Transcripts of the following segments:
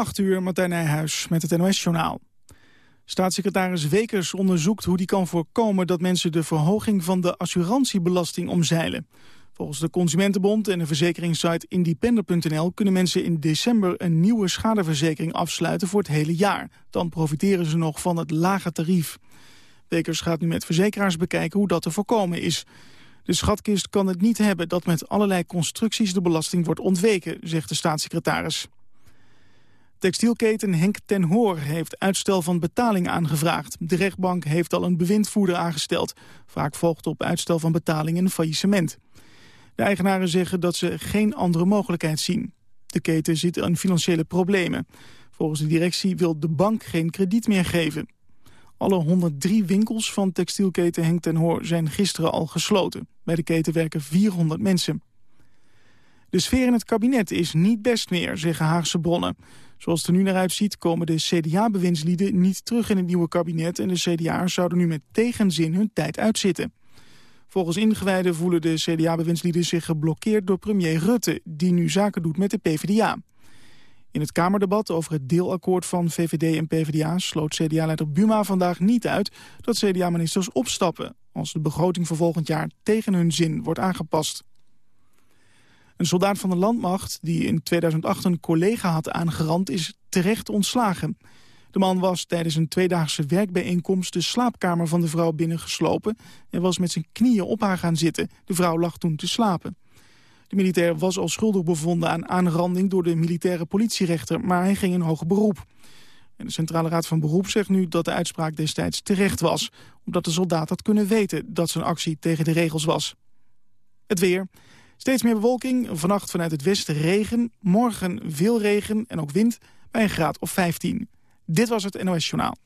8 uur, Martijn Nijhuis met het NOS-journaal. Staatssecretaris Wekers onderzoekt hoe die kan voorkomen... dat mensen de verhoging van de assurantiebelasting omzeilen. Volgens de Consumentenbond en de verzekeringssite independer.nl... kunnen mensen in december een nieuwe schadeverzekering afsluiten voor het hele jaar. Dan profiteren ze nog van het lage tarief. Wekers gaat nu met verzekeraars bekijken hoe dat te voorkomen is. De schatkist kan het niet hebben dat met allerlei constructies de belasting wordt ontweken, zegt de staatssecretaris. Textielketen Henk ten Hoor heeft uitstel van betaling aangevraagd. De rechtbank heeft al een bewindvoerder aangesteld. Vaak volgt op uitstel van betaling een faillissement. De eigenaren zeggen dat ze geen andere mogelijkheid zien. De keten zit in financiële problemen. Volgens de directie wil de bank geen krediet meer geven. Alle 103 winkels van textielketen Henk ten Hoor zijn gisteren al gesloten. Bij de keten werken 400 mensen. De sfeer in het kabinet is niet best meer, zeggen Haagse bronnen. Zoals het er nu naar uitziet komen de CDA-bewindslieden niet terug in het nieuwe kabinet... en de CDA'ers zouden nu met tegenzin hun tijd uitzitten. Volgens ingewijden voelen de CDA-bewindslieden zich geblokkeerd door premier Rutte... die nu zaken doet met de PvdA. In het Kamerdebat over het deelakkoord van VVD en PvdA... sloot CDA-leider Buma vandaag niet uit dat CDA-ministers opstappen... als de begroting voor volgend jaar tegen hun zin wordt aangepast. Een soldaat van de landmacht die in 2008 een collega had aangerand... is terecht ontslagen. De man was tijdens een tweedaagse werkbijeenkomst... de slaapkamer van de vrouw binnengeslopen... en was met zijn knieën op haar gaan zitten. De vrouw lag toen te slapen. De militair was al schuldig bevonden aan aanranding... door de militaire politierechter, maar hij ging in hoger beroep. En de Centrale Raad van Beroep zegt nu dat de uitspraak destijds terecht was... omdat de soldaat had kunnen weten dat zijn actie tegen de regels was. Het weer... Steeds meer bewolking, vannacht vanuit het westen regen. Morgen veel regen en ook wind bij een graad of 15. Dit was het NOS Journaal.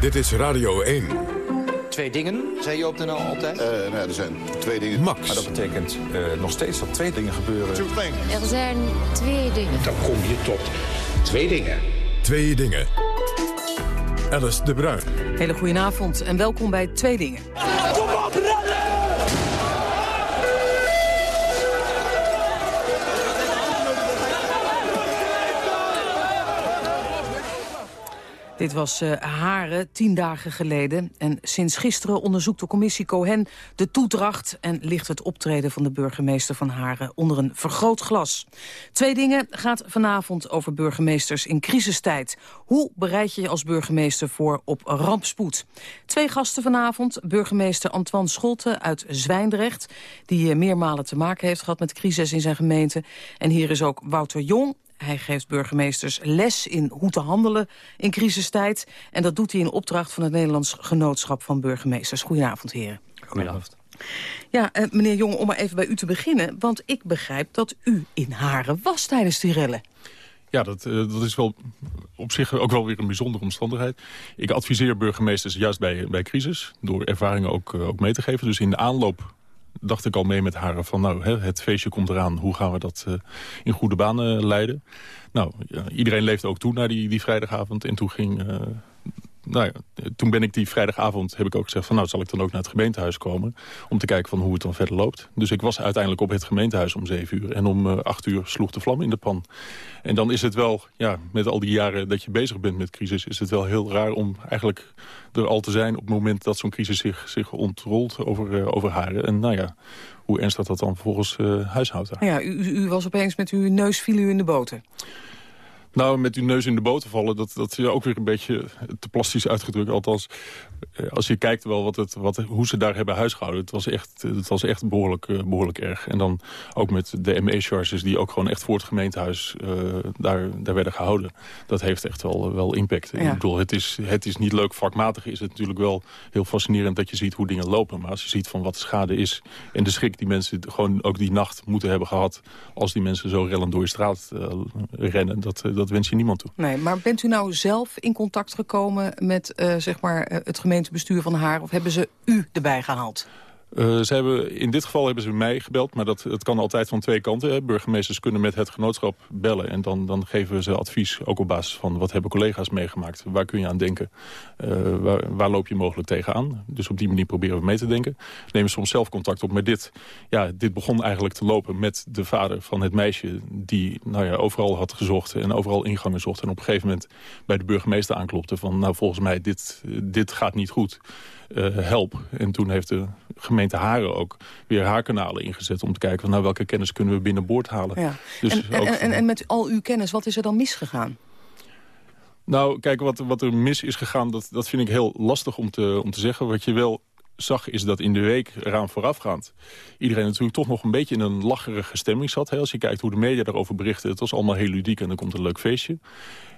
Dit is Radio 1. Twee dingen, zei je op de NL altijd? Uh, nou, er zijn twee dingen. Max. Maar dat betekent uh, nog steeds dat twee dingen gebeuren. Er zijn twee dingen. Dan kom je tot twee dingen. Twee dingen. Alice de Bruin. Hele goedenavond en welkom bij Twee Dingen. Kom op, Dit was uh, Haren, tien dagen geleden. En sinds gisteren onderzoekt de commissie Cohen de toedracht... en ligt het optreden van de burgemeester van Haren onder een vergrootglas. Twee dingen gaat vanavond over burgemeesters in crisistijd. Hoe bereid je je als burgemeester voor op rampspoed? Twee gasten vanavond, burgemeester Antoine Scholte uit Zwijndrecht... die uh, meermalen te maken heeft gehad met crisis in zijn gemeente. En hier is ook Wouter Jong, hij geeft burgemeesters les in hoe te handelen in crisistijd. En dat doet hij in opdracht van het Nederlands Genootschap van Burgemeesters. Goedenavond, heren. Goedenavond. Ja, eh, meneer Jong, om maar even bij u te beginnen. Want ik begrijp dat u in Haren was tijdens die rellen. Ja, dat, uh, dat is wel op zich ook wel weer een bijzondere omstandigheid. Ik adviseer burgemeesters juist bij, bij crisis... door ervaringen ook, uh, ook mee te geven. Dus in de aanloop dacht ik al mee met haar van nou, het feestje komt eraan. Hoe gaan we dat uh, in goede banen leiden? Nou, iedereen leefde ook toe naar die, die vrijdagavond. En toen ging uh, nou ja, toen ben ik die vrijdagavond, heb ik ook gezegd van nou zal ik dan ook naar het gemeentehuis komen. Om te kijken van hoe het dan verder loopt. Dus ik was uiteindelijk op het gemeentehuis om zeven uur. En om uh, acht uur sloeg de vlam in de pan. En dan is het wel, ja, met al die jaren dat je bezig bent met crisis... is het wel heel raar om eigenlijk er al te zijn op het moment dat zo'n crisis zich, zich ontrolt over, uh, over haren. En nou ja, hoe ernstig dat dan volgens uh, huishoudt. Ja, u, u was opeens met uw neus viel u in de boter. Nou, met uw neus in de boter vallen, dat, dat is ook weer een beetje te plastisch uitgedrukt. Althans, eh, als je kijkt wel wat het, wat, hoe ze daar hebben huisgehouden... het was echt, het was echt behoorlijk, uh, behoorlijk erg. En dan ook met de ME-charges die ook gewoon echt voor het gemeentehuis uh, daar, daar werden gehouden. Dat heeft echt wel, wel impact. Ja. Ik bedoel, het is, het is niet leuk. Vakmatig is het natuurlijk wel heel fascinerend dat je ziet hoe dingen lopen. Maar als je ziet van wat de schade is en de schrik die mensen gewoon ook die nacht moeten hebben gehad... als die mensen zo rellend door je straat rennen, dat, dat wens je niemand toe. Nee, maar bent u nou zelf in contact gekomen met zeg maar, het gemeentebestuur van haar... of hebben ze u erbij gehaald? Uh, ze hebben, in dit geval hebben ze mij gebeld, maar dat, kan altijd van twee kanten. Hè. Burgemeesters kunnen met het genootschap bellen... en dan, dan geven ze advies, ook op basis van wat hebben collega's meegemaakt. Waar kun je aan denken? Uh, waar, waar, loop je mogelijk tegenaan? Dus op die manier proberen we mee te denken. Nemen soms zelf contact op met dit. Ja, dit begon eigenlijk te lopen met de vader van het meisje... die nou ja, overal had gezocht en overal ingangen zocht. En op een gegeven moment bij de burgemeester aanklopte van... nou, volgens mij, dit, dit gaat niet goed. Uh, help. En toen heeft de gemeente Haren ook weer haar kanalen ingezet... om te kijken van nou, welke kennis kunnen we binnenboord halen. Ja. Dus en, en, en, met al uw kennis, wat is er dan misgegaan? Nou, kijk, wat, wat er mis is gegaan, dat, dat vind ik heel lastig om te, om te zeggen. Wat je wel zag is dat in de week eraan voorafgaand... iedereen natuurlijk toch nog een beetje in een lacherige stemming zat. Hè? Als je kijkt hoe de media daarover berichten, het was allemaal heel ludiek... en dan komt een leuk feestje.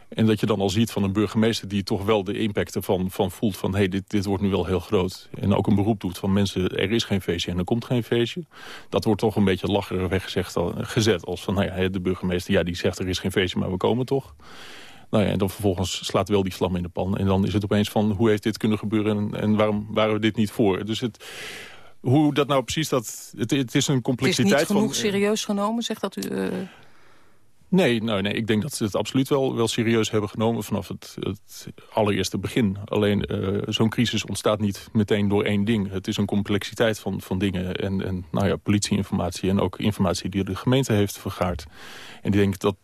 En dat je dan al ziet van een burgemeester die toch wel de impact ervan van voelt... van hey, dit, dit wordt nu wel heel groot. En ook een beroep doet van mensen, er is geen feestje en er komt geen feestje. Dat wordt toch een beetje lacherig weggezegd, gezet. Als van nou ja, de burgemeester ja, die zegt er is geen feestje, maar we komen toch. Nou ja, en dan vervolgens slaat wel die vlam in de pan. En dan is het opeens van hoe heeft dit kunnen gebeuren en, en waarom waren we dit niet voor? Dus het hoe dat nou precies, dat, het, het is een complexiteit Het is niet genoeg van, serieus genomen, zegt dat u... Uh... Nee, nou, nee, ik denk dat ze het absoluut wel, wel serieus hebben genomen vanaf het, het allereerste begin. Alleen uh, zo'n crisis ontstaat niet meteen door één ding. Het is een complexiteit van, van dingen en, en nou ja, politieinformatie en ook informatie die de gemeente heeft vergaard. En die denk dat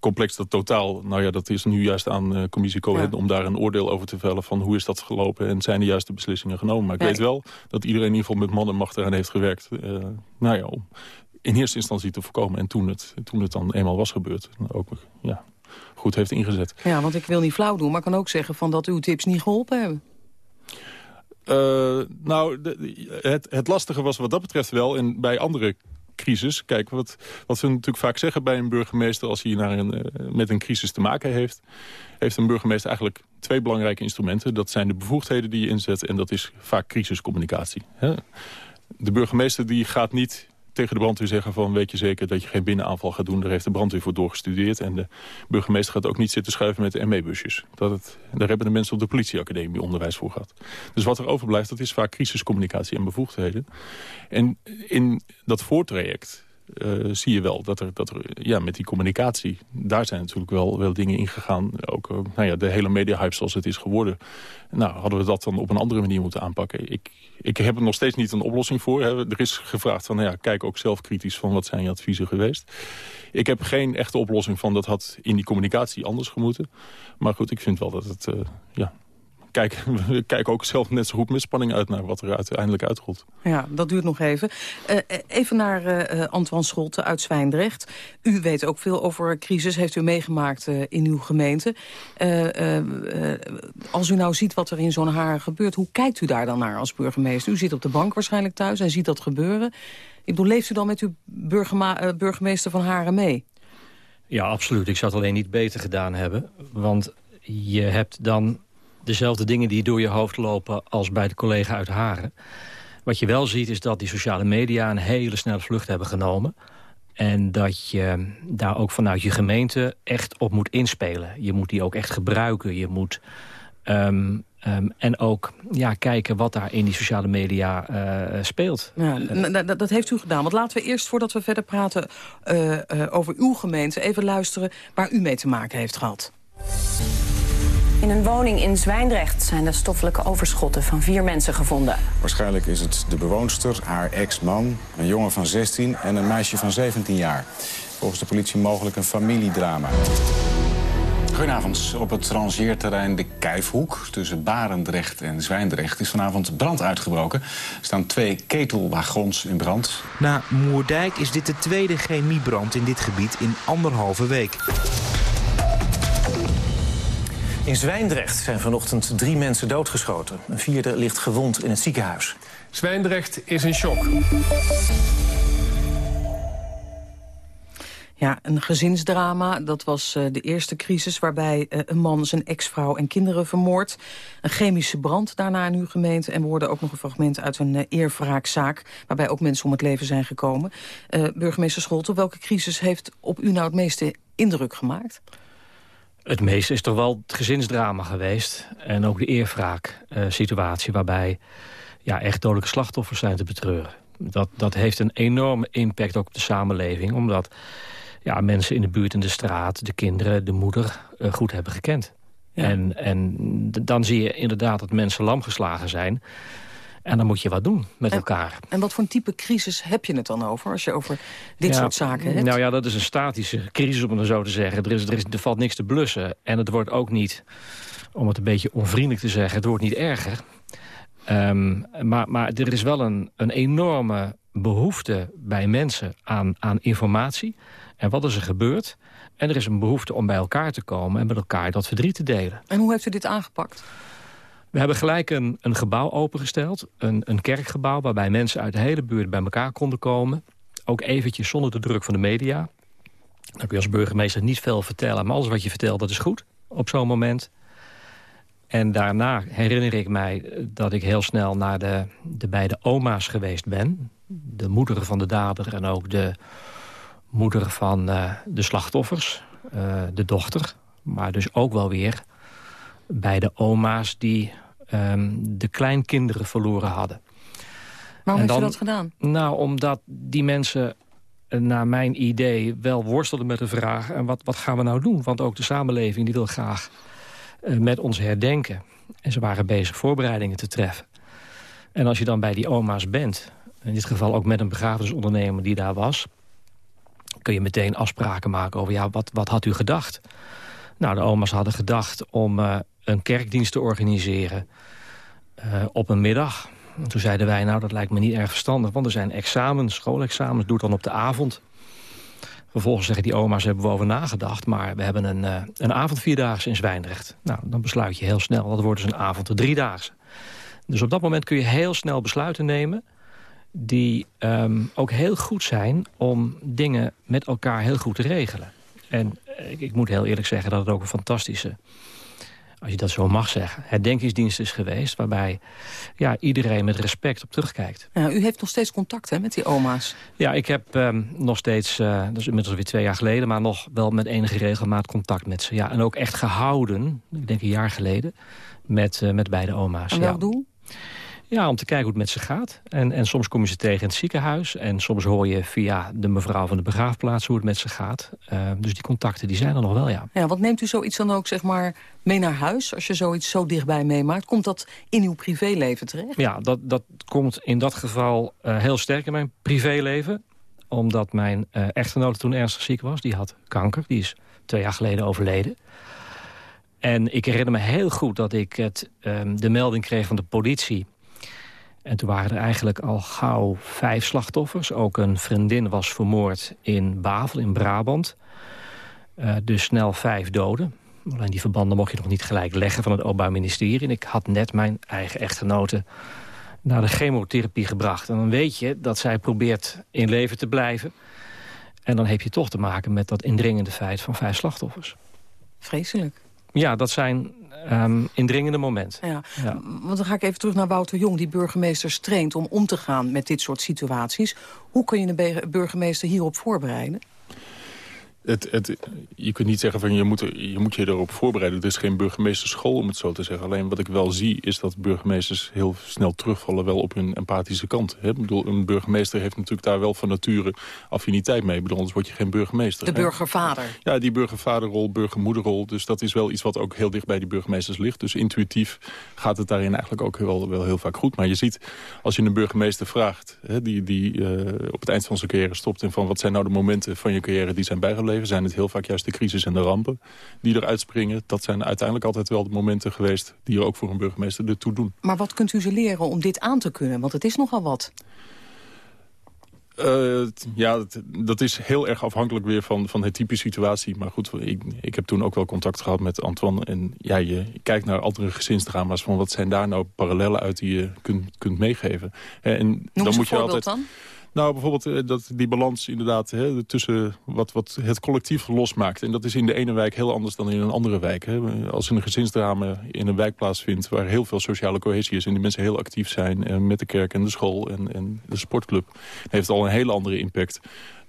complex dat totaal, nou ja, dat is nu juist aan uh, commissie Cohen... om daar een oordeel over te vellen van hoe is dat gelopen... en zijn de juiste beslissingen genomen. Maar ik weet wel dat iedereen in ieder geval met man en macht eraan heeft gewerkt. Uh, nou ja, om in eerste instantie te voorkomen. En toen het, toen het dan eenmaal was gebeurd, ook ja, goed heeft ingezet. Ja, want ik wil niet flauw doen, maar kan ook zeggen van dat uw tips niet geholpen hebben. Uh, nou, de, het, het lastige was wat dat betreft wel... en bij andere crisis. Kijk, wat, wat we natuurlijk vaak zeggen bij een burgemeester... als hij naar een, uh, met een crisis te maken heeft... heeft een burgemeester eigenlijk twee belangrijke instrumenten. Dat zijn de bevoegdheden die je inzet... en dat is vaak crisiscommunicatie. Hè? De burgemeester die gaat niet tegen de brandweer zeggen van... weet je zeker dat je geen binnenaanval gaat doen. Daar heeft de brandweer voor doorgestudeerd. En de burgemeester gaat ook niet zitten schuiven met de ME-busjes. Daar hebben de mensen op de politieacademie onderwijs voor gehad. Dus wat er overblijft, dat is vaak crisiscommunicatie en bevoegdheden. En in dat voortraject uh, zie je wel dat er, dat er ja, met die communicatie... daar zijn natuurlijk wel, wel dingen ingegaan. Ook uh, nou ja, de hele media-hype zoals het is geworden. Nou, hadden we dat dan op een andere manier moeten aanpakken. Ik, ik heb er nog steeds niet een oplossing voor. Hè. Er is gevraagd van, nou ja, kijk ook zelf kritisch van wat zijn je adviezen geweest. Ik heb geen echte oplossing van dat had in die communicatie anders gemoeten. Maar goed, ik vind wel dat het... Uh, ja, kijk, we kijken ook zelf net zo goed met spanning uit naar wat er uiteindelijk uitrolt. Ja, dat duurt nog even. Uh, even naar uh, Antoine Scholte uit Zwijndrecht. U weet ook veel over crisis, heeft u meegemaakt uh, in uw gemeente. als u nou ziet wat er in zo'n haar gebeurt, hoe kijkt u daar dan naar als burgemeester? U zit op de bank waarschijnlijk thuis en ziet dat gebeuren. Ik bedoel, leeft u dan met uw burgemeester van Haren mee? Ja, absoluut. Ik zou het alleen niet beter gedaan hebben. Want je hebt dan dezelfde dingen die door je hoofd lopen als bij de collega uit Haren. Wat je wel ziet is dat die sociale media een hele snelle vlucht hebben genomen. En dat je daar ook vanuit je gemeente echt op moet inspelen. Je moet die ook echt gebruiken. Je moet um, um, en ook ja, kijken wat daar in die sociale media uh, speelt. Ja, dat heeft u gedaan. Want laten we eerst, voordat we verder praten uh, uh, over uw gemeente... even luisteren waar u mee te maken heeft gehad. In een woning in Zwijndrecht zijn de stoffelijke overschotten van vier mensen gevonden. Waarschijnlijk is het de bewoonster, haar ex-man, een jongen van 16 en een meisje van 17 jaar. Volgens de politie mogelijk een familiedrama. Goedenavond. Op het rangeerterrein De Kijfhoek tussen Barendrecht en Zwijndrecht is vanavond brand uitgebroken. Er staan twee ketelwagons in brand. Na Moerdijk is dit de tweede chemiebrand in dit gebied in anderhalve week. In Zwijndrecht zijn vanochtend drie mensen doodgeschoten. Een vierde ligt gewond in het ziekenhuis. Zwijndrecht is in shock. Ja, een gezinsdrama. Dat was uh, de eerste crisis waarbij uh, een man zijn ex-vrouw en kinderen vermoordt. Een chemische brand daarna in uw gemeente. En we hoorden ook nog een fragment uit een uh, eerwraakzaak... waarbij ook mensen om het leven zijn gekomen. burgemeester Scholten, welke crisis heeft op u nou het meeste indruk gemaakt? Het meeste is toch wel het gezinsdrama geweest. En ook de eerwraak-situatie waarbij ja, echt dodelijke slachtoffers zijn te betreuren. Dat, dat heeft een enorme impact ook op de samenleving. Omdat ja, mensen in de buurt en de straat, de kinderen, de moeder... Uh, goed hebben gekend. En, en dan zie je inderdaad dat mensen lam geslagen zijn. En dan moet je wat doen met elkaar. En wat voor een type crisis heb je het dan over, als je over dit soort zaken hebt? Nou ja, dat is een statische crisis, om het zo te zeggen. Er, is, er, is, er valt niks te blussen. En het wordt ook niet, om het een beetje onvriendelijk te zeggen... het wordt niet erger. Um, maar, maar er is wel een, een enorme behoefte bij mensen aan, aan informatie. En wat is er gebeurd? En er is een behoefte om bij elkaar te komen en met elkaar dat verdriet te delen. En hoe heeft u dit aangepakt? We hebben gelijk een, een gebouw opengesteld. Een, een kerkgebouw waarbij mensen uit de hele buurt bij elkaar konden komen. Ook eventjes zonder de druk van de media. Dan kun je als burgemeester niet veel vertellen. Maar alles wat je vertelt, dat is goed op zo'n moment. En daarna herinner ik mij dat ik heel snel naar de, de beide oma's geweest ben. De moeder van de dader en ook de moeder van uh, de slachtoffers. Uh, de dochter. Maar dus ook wel weer bij de oma's die um, de kleinkinderen verloren hadden. Waarom heeft u dat gedaan? Nou, omdat die mensen eh, naar mijn idee wel worstelden met de vraag... en wat, wat gaan we nou doen? Want ook de samenleving die wil graag uh, met ons herdenken. En ze waren bezig voorbereidingen te treffen. En als je dan bij die oma's bent... in dit geval ook met een begrafenisondernemer die daar was... kun je meteen afspraken maken over... ja, wat, wat had u gedacht? Nou, de oma's hadden gedacht om uh, een kerkdienst te organiseren uh, op een middag. En toen zeiden wij, nou, dat lijkt me niet erg verstandig... want er zijn examens, schoolexamens, doe dan op de avond. Vervolgens zeggen die oma's, hebben we over nagedacht... maar we hebben een, uh, een avond vierdaagse in Zwijndrecht. Nou, dan besluit je heel snel, dat wordt dus een avond de driedaagse. Dus op dat moment kun je heel snel besluiten nemen... die um, ook heel goed zijn om dingen met elkaar heel goed te regelen. En ik, ik moet heel eerlijk zeggen dat het ook een fantastische als je dat zo mag zeggen, herdenkingsdienst is geweest... waarbij ja, iedereen met respect op terugkijkt. Ja, u heeft nog steeds contact hè, met die oma's? Ja, ik heb um, nog steeds, uh, dat is inmiddels weer twee jaar geleden... maar nog wel met enige regelmaat contact met ze. Ja, en ook echt gehouden, ik denk een jaar geleden, met, uh, met beide oma's. En welk ja. doel? Ja, om te kijken hoe het met ze gaat. En, en soms kom je ze tegen in het ziekenhuis. En soms hoor je via de mevrouw van de begraafplaats hoe het met ze gaat. Uh, dus die contacten die zijn er nog wel, ja. Ja, wat neemt u zoiets dan ook zeg maar, mee naar huis? Als je zoiets zo dichtbij meemaakt. Komt dat in uw privéleven terecht? Ja, dat, dat komt in dat geval uh, heel sterk in mijn privéleven. Omdat mijn uh, echtgenote toen ernstig ziek was. Die had kanker. Die is twee jaar geleden overleden. En ik herinner me heel goed dat ik het, um, de melding kreeg van de politie en toen waren er eigenlijk al gauw vijf slachtoffers. Ook een vriendin was vermoord in Bavel in Brabant. Uh, dus snel vijf doden. Alleen die verbanden mocht je nog niet gelijk leggen van het Openbaar Ministerie. En ik had net mijn eigen echtgenote naar de chemotherapie gebracht. En dan weet je dat zij probeert in leven te blijven. En dan heb je toch te maken met dat indringende feit van vijf slachtoffers. Vreselijk. Ja, dat zijn um, indringende momenten. Ja. ja. Want dan ga ik even terug naar Wouter Jong, die burgemeesters traint om om te gaan met dit soort situaties. Hoe kun je een burgemeester hierop voorbereiden? Het, het, je kunt niet zeggen van je moet, je moet je erop voorbereiden. Het is geen burgemeesterschool om het zo te zeggen. Alleen wat ik wel zie is dat burgemeesters heel snel terugvallen wel op hun empathische kant. Hè? Ik bedoel, een burgemeester heeft natuurlijk daar wel van nature affiniteit mee. Ik bedoel, anders word je geen burgemeester. De burgervader. Ja, die burgervaderrol, burgermoederrol. Dus dat is wel iets wat ook heel dicht bij die burgemeesters ligt. Dus intuïtief gaat het daarin eigenlijk ook wel, wel heel vaak goed. Maar je ziet, als je een burgemeester vraagt... Hè, die, die uh, op het eind van zijn carrière stopt... en van wat zijn nou de momenten van je carrière die zijn zijn het heel vaak juist de crisis en de rampen die eruit springen. Dat zijn uiteindelijk altijd wel de momenten geweest die er ook voor een burgemeester ertoe doen. Maar wat kunt u ze leren om dit aan te kunnen? Want het is nogal wat. Uh, ja, dat, dat, is heel erg afhankelijk weer van, van het type situatie. Maar goed, ik, ik heb toen ook wel contact gehad met Antoine. En ja, je kijkt naar andere gezinsdrama's. Van wat zijn daar nou parallellen uit die je kunt, kunt meegeven. En Noem dan moet je altijd. Dan? Nou, bijvoorbeeld uh, dat die balans inderdaad hè, tussen wat, wat het collectief losmaakt. En dat is in de ene wijk heel anders dan in een andere wijk. Hè. Als een gezinsdrama in een wijk plaatsvindt waar heel veel sociale cohesie is... en die mensen heel actief zijn uh, met de kerk en de school en, en de sportclub... heeft al een hele andere impact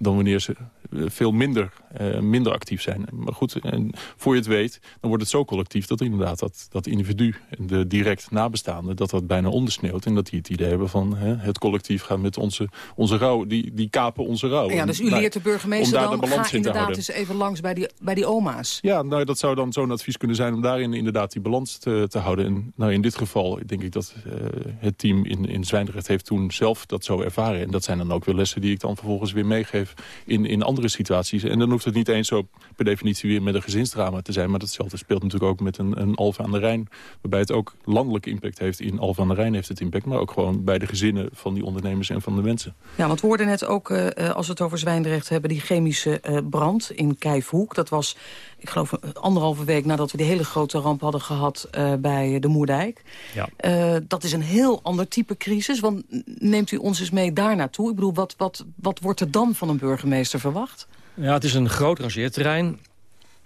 dan wanneer ze eh, veel minder, uh, minder actief zijn. Maar goed, en voor je het weet, dan wordt het zo collectief... dat inderdaad dat, dat individu, de direct nabestaanden... dat dat bijna ondersneeuwt en dat die het idee hebben van... Hè, het collectief gaat met onze, onze rouw, die, die kapen onze rouw. Ja, dus u leert de burgemeester dan, de ga inderdaad eens even langs bij die, bij die oma's. Ja, nou, dat zou dan zo'n advies kunnen zijn om daarin inderdaad die balans te, te houden. En nou, in dit geval denk ik dat uh, het team in, in Zwijndrecht heeft toen zelf dat zo ervaren. En dat zijn dan ook weer lessen die ik dan vervolgens weer meegeef in, in andere situaties. En dan hoeft het niet eens zo per definitie weer met een gezinsdrama te zijn. Maar datzelfde speelt natuurlijk ook met een, een Alfa aan de Rijn. Waarbij het ook landelijke impact heeft. In Alfa aan de Rijn heeft het impact. Maar ook gewoon bij de gezinnen van die ondernemers en van de mensen. Ja, want we hoorden net ook, uh, als we het over Zwijndrecht hebben... die chemische uh, brand in Kijfhoek. Dat was, ik geloof, anderhalve week nadat we die hele grote ramp hadden gehad... Uh, bij de Moerdijk. Ja. dat is een heel ander type crisis. Want neemt u ons eens mee daar naartoe? Ik bedoel, wat, wat, wat wordt er dan van een burgemeester verwacht? Ja, het is een groot rangeerterrein.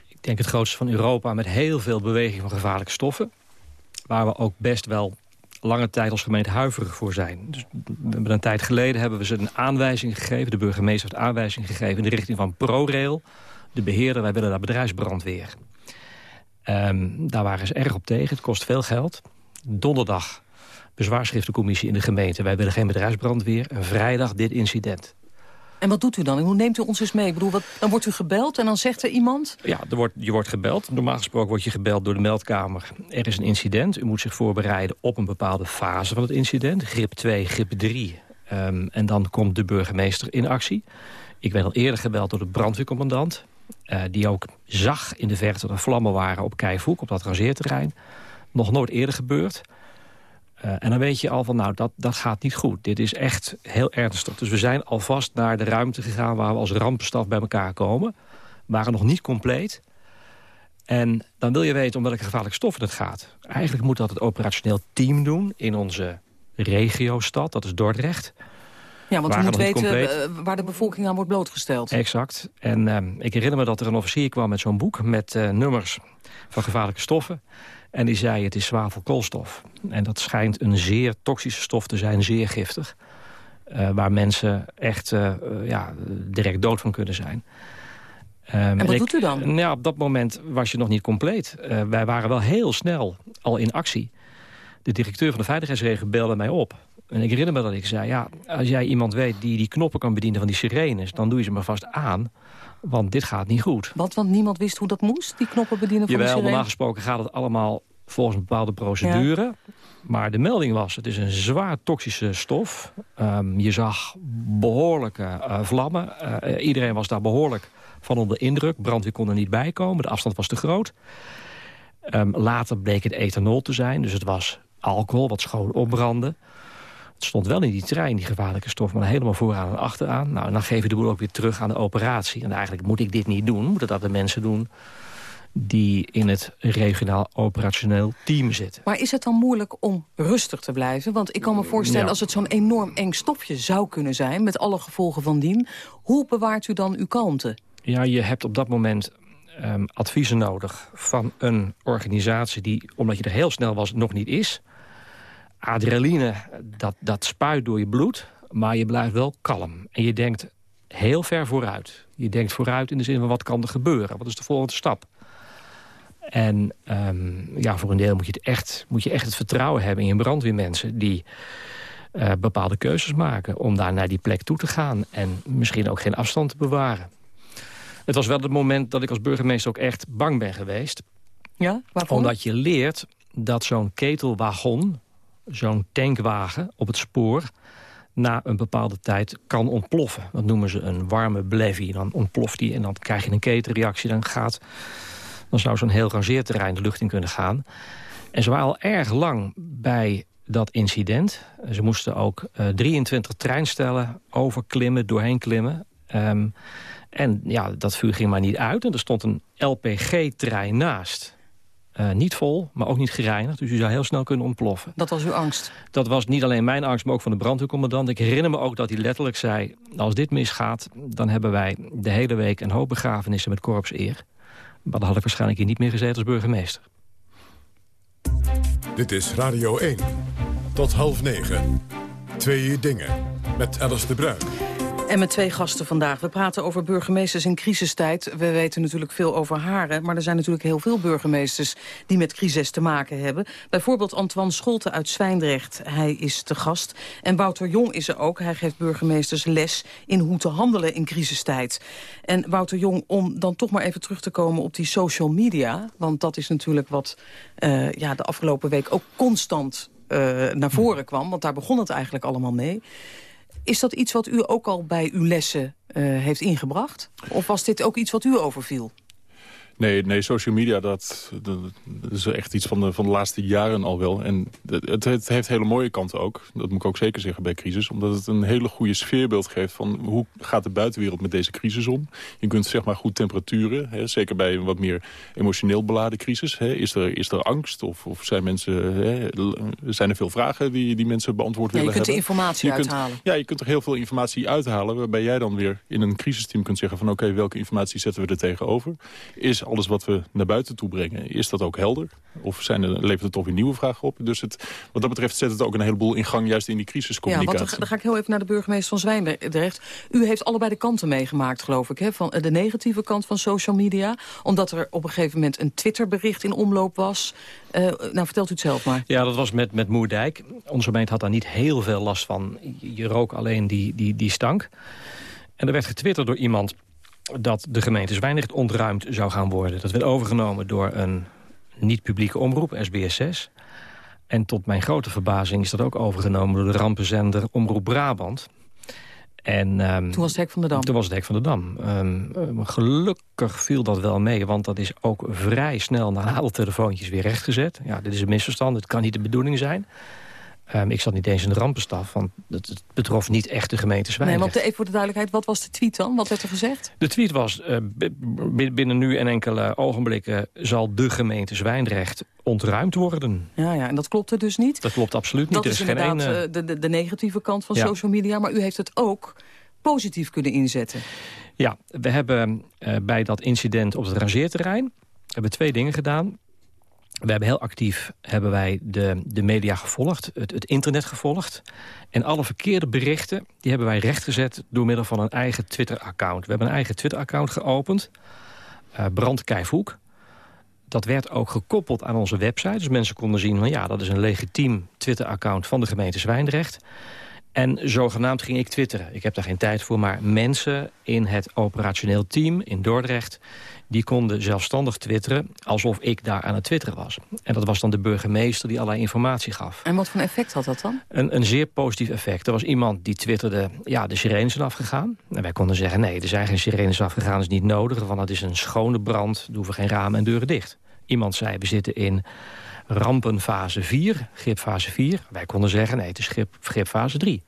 Ik denk het grootste van Europa met heel veel beweging van gevaarlijke stoffen. Waar we ook best wel lange tijd als gemeente huiverig voor zijn. Dus een tijd geleden hebben we ze een aanwijzing gegeven. De burgemeester heeft aanwijzing gegeven in de richting van ProRail. De beheerder, wij willen daar bedrijfsbrandweer. Um, daar waren ze erg op tegen. Het kost veel geld. Donderdag bezwaarschriftencommissie in de gemeente. Wij willen geen bedrijfsbrandweer. En vrijdag dit incident. En wat doet u dan? Hoe neemt u ons eens mee? Ik bedoel, wat, dan wordt u gebeld en dan zegt er iemand... Ja, er wordt, je wordt gebeld. Normaal gesproken word je gebeld door de meldkamer. Er is een incident. U moet zich voorbereiden op een bepaalde fase van het incident. Grip 2, grip 3. Um, en dan komt de burgemeester in actie. Ik werd al eerder gebeld door de brandweercommandant. Uh, die ook zag in de verte dat er vlammen waren op Keivoek, op dat rangeerterrein. Nog nooit eerder gebeurd. Uh, en dan weet je al van, nou, dat, dat gaat niet goed. Dit is echt heel ernstig. Dus we zijn alvast naar de ruimte gegaan... waar we als rampenstaf bij elkaar komen. Waren nog niet compleet. En dan wil je weten om welke gevaarlijke stoffen het gaat. Eigenlijk moet dat het operationeel team doen in onze regiostad. Dat is Dordrecht. Ja, want we moeten weten uh, waar de bevolking aan wordt blootgesteld. Exact. En uh, ik herinner me dat er een officier kwam met zo'n boek... met uh, nummers van gevaarlijke stoffen. En die zei het is zwavelkoolstof. En dat schijnt een zeer toxische stof te zijn, zeer giftig. Uh, waar mensen echt uh, ja, direct dood van kunnen zijn. Um, en wat en doet u dan? Nou, op dat moment was je nog niet compleet. Uh, wij waren wel heel snel al in actie. De directeur van de veiligheidsregio belde mij op. En ik herinner me dat ik zei... ja, als jij iemand weet die die knoppen kan bedienen van die sirenes... dan doe je ze maar vast aan, want dit gaat niet goed. Wat, want niemand wist hoe dat moest, die knoppen bedienen van Jawel, de sirene? normaal gesproken gaat het allemaal volgens een bepaalde procedure. Ja. Maar de melding was, het is een zwaar toxische stof. Um, je zag behoorlijke uh, vlammen. Uh, iedereen was daar behoorlijk van onder indruk. Brandweer kon er niet bij komen, de afstand was te groot. Um, later bleek het ethanol te zijn, dus het was alcohol wat schoon opbrandde. Het stond wel in die trein, die gevaarlijke stof, maar helemaal vooraan en achteraan. Nou, en dan geef je de boel ook weer terug aan de operatie. En eigenlijk moet ik dit niet doen, moeten dat de mensen doen die in het regionaal operationeel team zitten. Maar is het dan moeilijk om rustig te blijven? Want ik kan me voorstellen, ja. als het zo'n enorm eng stofje zou kunnen zijn... met alle gevolgen van dien, hoe bewaart u dan uw kalmte? Ja, je hebt op dat moment um, adviezen nodig van een organisatie... die, omdat je er heel snel was, nog niet is. Adrenaline, dat, dat spuit door je bloed, maar je blijft wel kalm. En je denkt heel ver vooruit. Je denkt vooruit in de zin van wat kan er gebeuren? Wat is de volgende stap? En um, ja, voor een deel moet je, het echt, moet je echt het vertrouwen hebben in je brandweermensen... die uh, bepaalde keuzes maken om daar naar die plek toe te gaan... en misschien ook geen afstand te bewaren. Het was wel het moment dat ik als burgemeester ook echt bang ben geweest. Ja, waarvoor? Omdat je leert dat zo'n ketelwagon, zo'n tankwagen op het spoor... na een bepaalde tijd kan ontploffen. Dat noemen ze een warme blevy. Dan ontploft die en dan krijg je een ketenreactie. Dan gaat dan zou zo'n heel rangeerterrein de lucht in kunnen gaan. En ze waren al erg lang bij dat incident. Ze moesten ook uh, 23 treinstellen overklimmen, doorheen klimmen. Um, en ja, dat vuur ging maar niet uit. En er stond een LPG-trein naast. Uh, niet vol, maar ook niet gereinigd. Dus u zou heel snel kunnen ontploffen. Dat was uw angst? Dat was niet alleen mijn angst, maar ook van de brandweercommandant. Ik herinner me ook dat hij letterlijk zei... als dit misgaat, dan hebben wij de hele week een hoop begrafenissen met korpseer. Maar dan had ik waarschijnlijk hier niet meer gezeten als burgemeester. Dit is Radio 1. Tot half negen. Twee dingen. Met Alice de Bruin. En met twee gasten vandaag. We praten over burgemeesters in crisistijd. We weten natuurlijk veel over Haren, maar er zijn natuurlijk heel veel burgemeesters die met crisis te maken hebben. Bijvoorbeeld Antoine Scholte uit Zwijndrecht. Hij is te gast. En Wouter Jong is er ook. Hij geeft burgemeesters les in hoe te handelen in crisistijd. En Wouter Jong, om dan toch maar even terug te komen op die social media. Want dat is natuurlijk wat uh, ja, de afgelopen week ook constant uh, naar voren kwam. Want daar begon het eigenlijk allemaal mee. Is dat iets wat u ook al bij uw lessen uh, heeft ingebracht? Of was dit ook iets wat u overviel? Nee, nee social media, dat, dat, is echt iets van de, van de laatste jaren al wel. En het, het, heeft hele mooie kanten ook. Dat moet ik ook zeker zeggen bij crisis. Omdat het een hele goede sfeerbeeld geeft van hoe gaat de buitenwereld met deze crisis om. Je kunt zeg maar goed temperaturen. Hè, zeker bij een wat meer emotioneel beladen crisis. Hè. Is, er, is er angst? Of, of zijn, mensen, hè, zijn er veel vragen die, die mensen beantwoord ja, willen hebben? Je kunt de informatie je uithalen. Kunt, ja, je kunt er heel veel informatie uithalen. Waarbij jij dan weer in een crisisteam kunt zeggen van oké, welke informatie zetten we er tegenover? Is alles wat we naar buiten toe brengen, is dat ook helder? Of zijn er, levert het toch weer nieuwe vragen op? Dus het, wat dat betreft zet het ook een heleboel in gang juist in die crisiscommunicatie. Ja, want dan ga ik heel even naar de burgemeester van Zwijndrecht. U heeft allebei de kanten meegemaakt, geloof ik, hè? van de negatieve kant van social media. Omdat er op een gegeven moment een Twitterbericht in omloop was. Uh, nou, vertelt u het zelf maar. Ja, dat was met, met Moerdijk. Onze gemeente had daar niet heel veel last van. Je rook alleen die, die, die stank. En er werd getwitterd door iemand dat de gemeente Zwijndrecht ontruimd zou gaan worden. Dat werd overgenomen door een niet-publieke omroep, SBS6. En tot mijn grote verbazing is dat ook overgenomen door de rampenzender Omroep Brabant. En, um, toen was het hek van de Dam. Toen was het hek van de Dam. Um, gelukkig viel dat wel mee, want dat is ook vrij snel na alle telefoontjes weer rechtgezet. Ja, dit is een misverstand, het kan niet de bedoeling zijn. Um, ik zat niet eens in de rampenstaf, want het, het betrof niet echt de gemeente Zwijndrecht. Nee, maar even voor de duidelijkheid, wat was de tweet dan? Wat werd er gezegd? De tweet was, uh, binnen nu en enkele ogenblikken zal de gemeente Zwijndrecht ontruimd worden. Ja, ja, en dat klopte dus niet? Dat klopt absoluut niet. Dat is, is inderdaad geen ene... de, de, de, negatieve kant van ja. social media, maar u heeft het ook positief kunnen inzetten. Ja, we hebben uh, bij dat incident op het rangeerterrein hebben twee dingen gedaan. We hebben heel actief hebben wij de, de media gevolgd, het, het, internet gevolgd. En alle verkeerde berichten die hebben wij rechtgezet door middel van een eigen Twitter-account. We hebben een eigen Twitter-account geopend, uh. Dat werd ook gekoppeld aan onze website. Dus mensen konden zien van ja, dat is een legitiem Twitter-account van de gemeente Zwijndrecht. En zogenaamd ging ik twitteren. Ik heb daar geen tijd voor, maar mensen in het operationeel team in Dordrecht die konden zelfstandig twitteren alsof ik daar aan het twitteren was. En dat was dan de burgemeester die allerlei informatie gaf. En wat voor effect had dat dan? Een, een zeer positief effect. Er was iemand die twitterde, ja, de sirenes zijn afgegaan. En wij konden zeggen, nee, er zijn geen sirenes afgegaan, dat is niet nodig. Want het is een schone brand, doen we geen ramen en deuren dicht. Iemand zei, we zitten in rampenfase 4, gripfase 4. Wij konden zeggen, nee, het is grip, gripfase 3.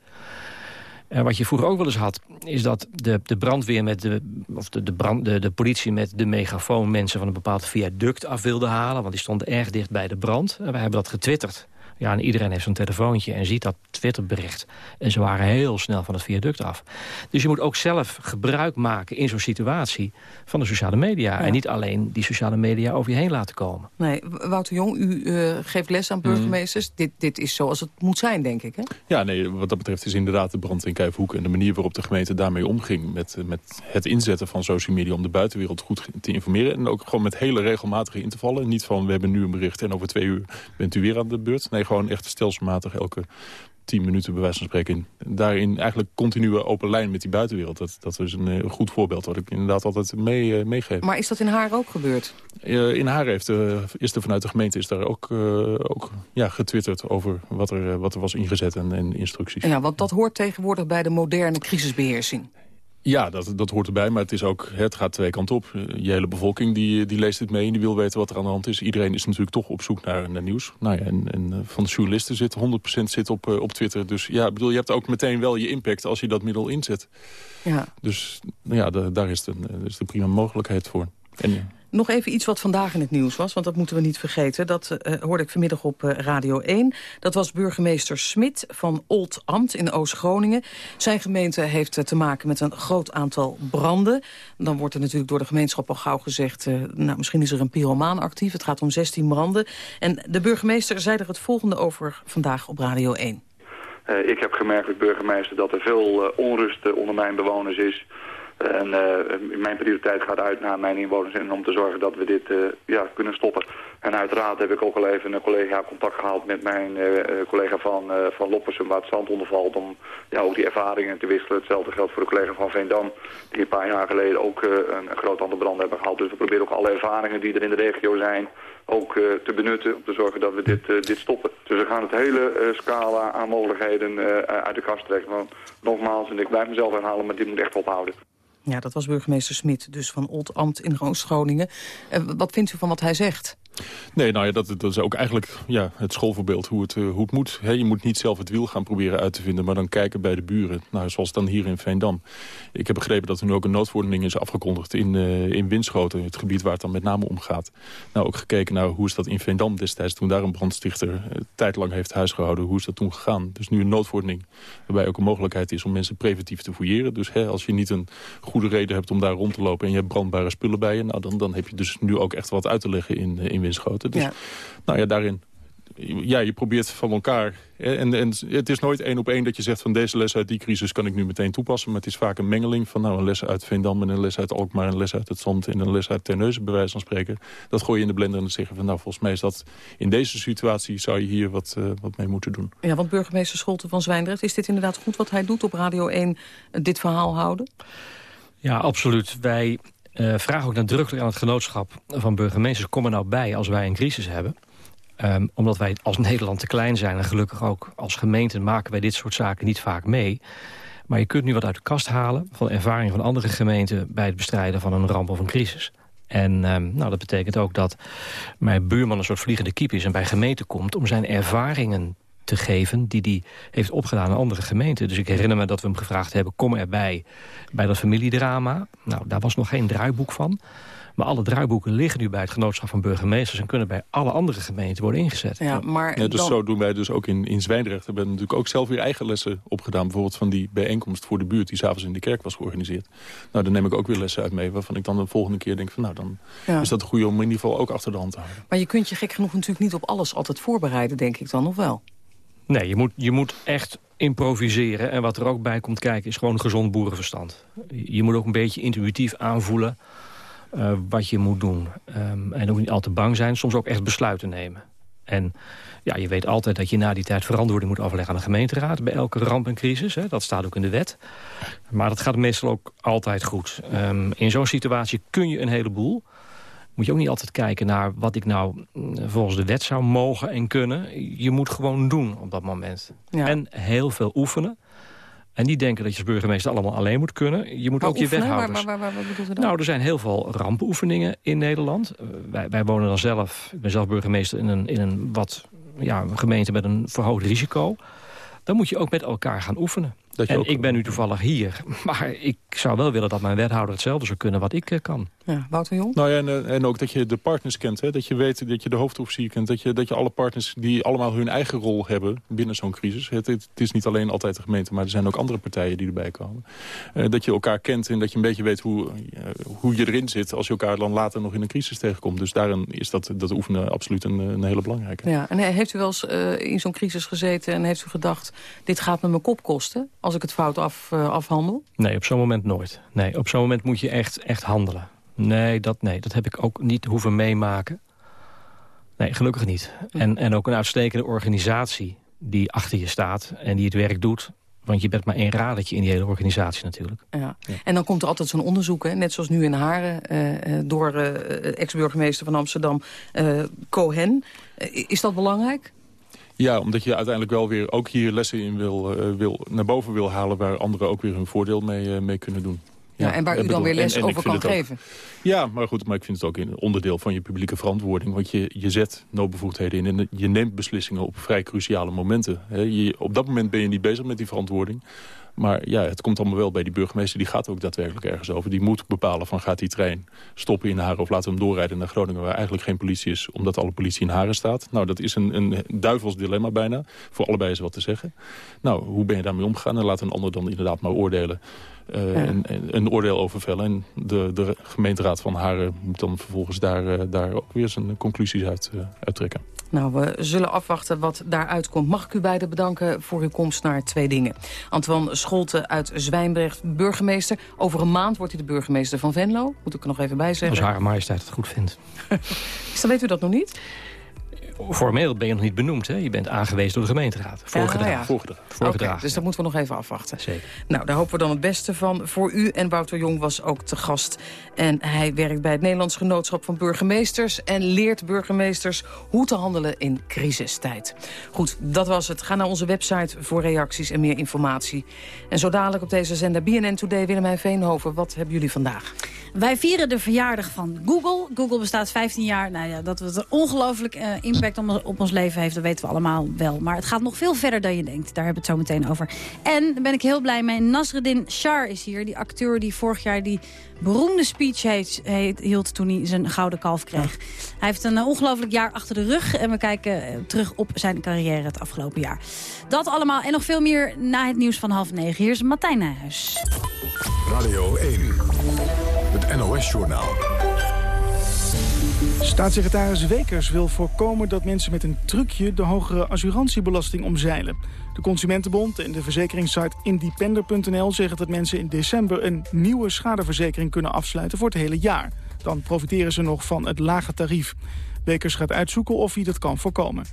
En wat je vroeger ook wel eens had, is dat de, de brandweer met de, of de, de, brand, de, de politie met de megafoon mensen van een bepaald viaduct af wilde halen. Want die stonden erg dicht bij de brand. En wij hebben dat getwitterd. Ja, en iedereen heeft zo'n telefoontje en ziet dat Twitterbericht. En ze waren heel snel van het viaduct af. Dus je moet ook zelf gebruik maken in zo'n situatie van de sociale media. Ja. En niet alleen die sociale media over je heen laten komen. Nee, Wouter Jong, u uh, geeft les aan burgemeesters. Mm. Dit, dit is zoals het moet zijn, denk ik, hè? Ja, nee, wat dat betreft is inderdaad de brand in Kijfhoek... en de manier waarop de gemeente daarmee omging... met, met het inzetten van social media om de buitenwereld goed te informeren. En ook gewoon met hele regelmatige intervallen. Niet van, we hebben nu een bericht en over twee uur bent u weer aan de beurt. Nee, gewoon echt stelselmatig elke tien minuten bij wijze van spreken. Daarin eigenlijk continue open lijn met die buitenwereld. Dat, dat is een, een goed voorbeeld wat ik inderdaad altijd mee, uh, meegeef. Maar is dat in haar ook gebeurd? Uh, in haar heeft, uh, is er vanuit de gemeente is daar ook, ook ja, getwitterd over wat er, wat er was ingezet en, en instructies. Ja, want dat hoort tegenwoordig bij de moderne crisisbeheersing. Ja, dat, dat hoort erbij, maar het, is ook, het gaat twee kanten op. Je hele bevolking die, die leest het mee en die wil weten wat er aan de hand is. Iedereen is natuurlijk toch op zoek naar, naar nieuws. Nou ja, en, en van de journalisten zit 100% zit op, op Twitter. Dus ja, bedoel, je hebt ook meteen wel je impact als je dat middel inzet. Ja. Dus ja, de, daar is de, is de prima mogelijkheid voor. En, ja. Nog even iets wat vandaag in het nieuws was, want dat moeten we niet vergeten. Dat uh, hoorde ik vanmiddag op uh, Radio 1. Dat was burgemeester Smit van Old Amt in Oost-Groningen. Zijn gemeente heeft te maken met een groot aantal branden. Dan wordt er natuurlijk door de gemeenschap al gauw gezegd... nou, misschien is er een pyromaan actief. Het gaat om 16 branden. En de burgemeester zei er het volgende over vandaag op Radio 1. Uh, ik heb gemerkt burgemeester dat er veel onrust onder mijn bewoners is. En uh, mijn prioriteit gaat uit naar mijn inwoners en om te zorgen dat we dit ja, kunnen stoppen. En uiteraard heb ik ook al even een collega contact gehad met mijn collega van, van Loppersum waar het zand onder valt. Om ja, ook die ervaringen te wisselen. Hetzelfde geldt voor de collega van Veendam die een paar jaar geleden ook een, een groot aantal branden hebben gehad. Dus we proberen ook alle ervaringen die er in de regio zijn ook te benutten om te zorgen dat we dit, dit stoppen. Dus we gaan het hele scala aan mogelijkheden uit de kast trekken. Nogmaals, en ik blijf mezelf herhalen, maar dit moet echt ophouden. Ja, dat was burgemeester Smit, dus van Old Amt in Oost-Groningen. wat vindt u van wat hij zegt? Nee, nou ja, dat, is ook eigenlijk ja, het schoolvoorbeeld hoe het, uh, hoe het moet. je moet niet zelf het wiel gaan proberen uit te vinden, maar dan kijken bij de buren. Nou, zoals dan hier in Veendam. Ik heb begrepen dat er nu ook een noodverordening is afgekondigd in, uh, in Winschoten, het gebied waar het dan met name om gaat. Nou, ook gekeken naar hoe is dat in Veendam destijds, toen daar een brandstichter uh, tijdlang heeft huisgehouden, hoe is dat toen gegaan. Dus nu een noodverordening waarbij ook een mogelijkheid is om mensen preventief te fouilleren. Dus als je niet een goede reden hebt om daar rond te lopen en je hebt brandbare spullen bij je, nou, dan, dan heb je dus nu ook echt wat uit te leggen in, in Winschoten. Dus nou ja, daarin ja, je probeert van elkaar. En, en het is nooit één op één dat je zegt van deze les uit die crisis kan ik nu meteen toepassen. Maar het is vaak een mengeling van nou, een les uit Veendam en een les uit Alkmaar, een les uit het Zand en een les uit Terneuzen bij wijze van spreken. Dat gooi je in de blender en dan zeggen van nou volgens mij is dat in deze situatie zou je hier wat, uh, wat mee moeten doen. Ja, want burgemeester Scholten van Zwijndrecht, is dit inderdaad goed wat hij doet op Radio 1, dit verhaal houden? Ja, absoluut. Wij uh, vraag ook nadrukkelijk aan het genootschap van burgemeesters... kom er nou bij als wij een crisis hebben. Um, omdat wij als Nederland te klein zijn... en gelukkig ook als gemeente maken wij dit soort zaken niet vaak mee. Maar je kunt nu wat uit de kast halen... van ervaring van andere gemeenten... bij het bestrijden van een ramp of een crisis. En um, nou, dat betekent ook dat mijn buurman een soort vliegende kiep is... en bij gemeente komt om zijn ervaringen te geven... die hij heeft opgedaan aan andere gemeenten. Dus ik herinner me dat we hem gevraagd hebben... kom erbij bij dat familiedrama. Nou, daar was nog geen draaiboek van. Maar alle draaiboeken liggen nu bij het genootschap van burgemeesters... en kunnen bij alle andere gemeenten worden ingezet. Ja, maar ja, dus zo doen wij dus ook in, in Zwijndrecht. We hebben natuurlijk ook zelf weer eigen lessen opgedaan. Bijvoorbeeld van die bijeenkomst voor de buurt... die s'avonds in de kerk was georganiseerd. Nou, dan neem ik ook weer lessen uit mee... waarvan ik dan de volgende keer denk van... nou, dan is dat goed om in ieder geval ook achter de hand te houden. Maar je kunt je gek genoeg natuurlijk niet op alles altijd voorbereiden, denk ik dan, of wel? Nee, je moet, je moet echt improviseren. En wat er ook bij komt kijken is gewoon gezond boerenverstand. Je moet ook een beetje intuïtief aanvoelen uh, wat je moet doen. Um, en ook niet al te bang zijn, soms ook echt besluiten nemen. En ja, je weet altijd dat je na die tijd verantwoording moet afleggen aan de gemeenteraad... bij elke ramp en crisis, hè, dat staat ook in de wet. Maar dat gaat meestal ook altijd goed. Um, in zo'n situatie kun je een heleboel moet je ook niet altijd kijken naar wat ik nou mm, volgens de wet zou mogen en kunnen. Je moet gewoon doen op dat moment. En heel veel oefenen. En niet denken dat je als burgemeester allemaal alleen moet kunnen. Je moet ook je wethouders... Waar, waar, waar, wat Nou, er zijn heel veel rampoefeningen in Nederland. Uh, wij, wij, wonen dan zelf, ik ben zelf burgemeester in een, in een wat, ja, gemeente met een verhoogd risico. Dan moet je ook met elkaar gaan oefenen en ik ben nu toevallig hier. Maar ik zou wel willen dat mijn wethouder hetzelfde zou kunnen wat ik uh, kan. Ja, Wouter Jong? Nou ja, en, eh, en, ook dat je de partners kent. Hè? Dat je weet dat je de hoofdofficier kent. Dat je, dat je alle partners die allemaal hun eigen rol hebben binnen zo'n crisis. Het, het, is niet alleen altijd de gemeente, maar er zijn ook andere partijen die erbij komen. Uh, dat je elkaar kent en dat je een beetje weet hoe, hoe je erin zit... als je elkaar dan later nog in een crisis tegenkomt. Dus daarin is dat, dat oefenen absoluut een, een hele belangrijke. Ja, en heeft u wel eens in zo'n crisis gezeten en heeft u gedacht... dit gaat me mijn kop kosten? als ik het fout af, uh, afhandel? Nee, op zo'n moment nooit. Nee, op zo'n moment moet je echt, echt handelen. Nee dat, nee, dat heb ik ook niet hoeven meemaken. Nee, gelukkig niet. Hm. En, en ook een uitstekende organisatie die achter je staat en die het werk doet. Want je bent maar één radertje in die hele organisatie natuurlijk. Ja. En dan komt er altijd zo'n onderzoek, hè? net zoals nu in Haren... Uh, door uh, ex-burgemeester van Amsterdam, Cohen. is dat belangrijk? Ja, omdat je uiteindelijk wel weer ook hier lessen in wil, uh, wil, naar boven wil halen... waar anderen ook weer hun voordeel mee, uh, mee kunnen doen. Ja, en waar u dan weer les over kan geven. ja, maar goed, maar ik vind het ook een onderdeel van je publieke verantwoording. Want je, je zet noodbevoegdheden in en je neemt beslissingen op vrij cruciale momenten. je, op dat moment ben je niet bezig met die verantwoording. Maar ja, het komt allemaal wel bij die burgemeester. Die gaat ook daadwerkelijk ergens over. Die moet bepalen van gaat die trein stoppen in Haren... of laten we hem doorrijden naar Groningen... waar eigenlijk geen politie is, omdat alle politie in Haren staat. Nou, dat is een, een duivels dilemma bijna. Voor allebei is wat te zeggen. Nou, hoe ben je daarmee omgegaan? En laat een ander dan inderdaad maar oordelen. Uh, ja. en, en, een oordeel over vellen. En de, de gemeenteraad van Haren moet dan vervolgens daar, uh, daar ook weer zijn conclusies uit, uh, uittrekken. Nou, we zullen afwachten wat daaruit komt. Mag ik u beiden bedanken voor uw komst naar Twee Dingen. Antoine Scholte uit Zwijnbrecht, burgemeester. Over een maand wordt hij de burgemeester van Venlo. Moet ik er nog even bij zeggen. Als Hare Majesteit het goed vindt. Dan weet u dat nog niet? Formeel ben je nog niet benoemd. Hè? Je bent aangewezen door de gemeenteraad. Voorgedragen. Ja, ja. Voorgedragen. Oké, dus dat moeten we nog even afwachten. Zeker. Nou, daar hopen we dan het beste van voor u. En Wouter Jong was ook te gast. En hij werkt bij het Nederlands Genootschap van Burgemeesters... en leert burgemeesters hoe te handelen in crisistijd. Goed, dat was het. Ga naar onze website voor reacties en meer informatie. En zo dadelijk op deze zender BNN Today, Willemijn Veenhoven. Wat hebben jullie vandaag? Wij vieren de verjaardag van Google. Google bestaat 15 jaar. Nou ja, dat het een ongelooflijk uh, impact op ons leven heeft, dat weten we allemaal wel. Maar het gaat nog veel verder dan je denkt. Daar hebben we het zo meteen over. En daar ben ik heel blij mee. Nasreddin Shar is hier, die acteur die vorig jaar die beroemde speech heet, heet, hield toen hij zijn gouden kalf kreeg. Hij heeft een ongelooflijk jaar achter de rug. En we kijken eh, terug op zijn carrière het afgelopen jaar. Dat allemaal en nog veel meer na het nieuws van half negen. Hier is Martijn Nijhuis. Radio 1. NOS-journaal. Staatssecretaris Wekers wil voorkomen dat mensen met een trucje de hogere assurantiebelasting omzeilen. De Consumentenbond en de verzekeringssite independer.nl zeggen dat mensen in december een nieuwe schadeverzekering kunnen afsluiten voor het hele jaar. Dan profiteren ze nog van het lage tarief. Wekers gaat uitzoeken of hij dat kan voorkomen.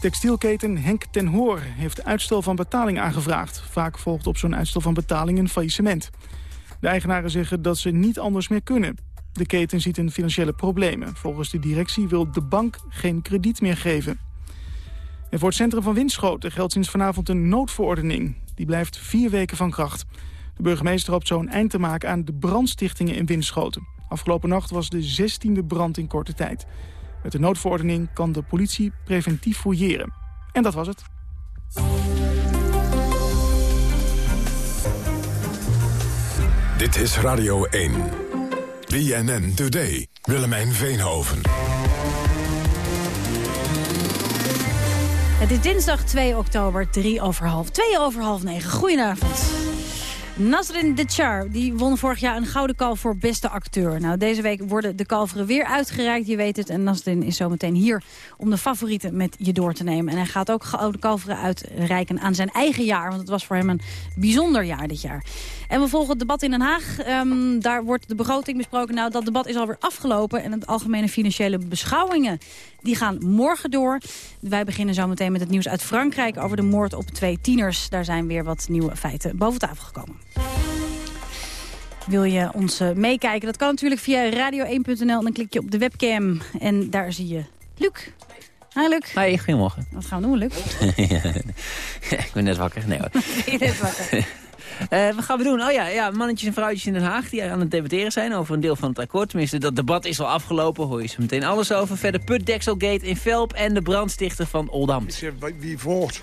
Textielketen Henk ten Hoor heeft uitstel van betaling aangevraagd. Vaak volgt op zo'n uitstel van betaling een faillissement. De eigenaren zeggen dat ze niet anders meer kunnen. De keten ziet in financiële problemen. Volgens de directie wil de bank geen krediet meer geven. En voor het centrum van Winschoten geldt sinds vanavond een noodverordening. Die blijft vier weken van kracht. De burgemeester hoopt zo een eind te maken aan de brandstichtingen in Winschoten. Afgelopen nacht was de 16e brand in korte tijd. Met de noodverordening kan de politie preventief fouilleren. En dat was het. Dit is Radio 1. BNN Today. Willemijn Veenhoven. Het is dinsdag 2 oktober, 3 over half, 2 over half 9. Goedenavond. Nasrin Dechar die won vorig jaar een gouden kalf voor beste acteur. Nou, deze week worden de kalveren weer uitgereikt, je weet het. En Nasrin is zometeen hier om de favorieten met je door te nemen. En hij gaat ook gouden kalveren uitreiken aan zijn eigen jaar. Want het was voor hem een bijzonder jaar dit jaar. En we volgen het debat in Den Haag. Ehm, daar wordt de begroting besproken. Nou, dat debat is alweer afgelopen. En het algemene financiële beschouwingen die gaan morgen door. Wij beginnen zometeen met het nieuws uit Frankrijk over de moord op twee tieners. Daar zijn weer wat nieuwe feiten boven tafel gekomen. Wil je ons uh, meekijken? Dat kan natuurlijk via radio1.nl. Dan klik je op de webcam en daar zie je Luc. Hi Luc. Hi, goedemorgen. Wat gaan we doen, Luc? ik ben net wakker. Nee hoor. ben je net wakker? Uh, wat gaan we doen? Oh ja, ja, mannetjes en vrouwtjes in Den Haag die aan het debatteren zijn over een deel van het akkoord. Tenminste, dat debat is al afgelopen, hoor je zo meteen alles over. Verder Putdekselgate in Velp en de brandstichter van Oldam. Wie voort?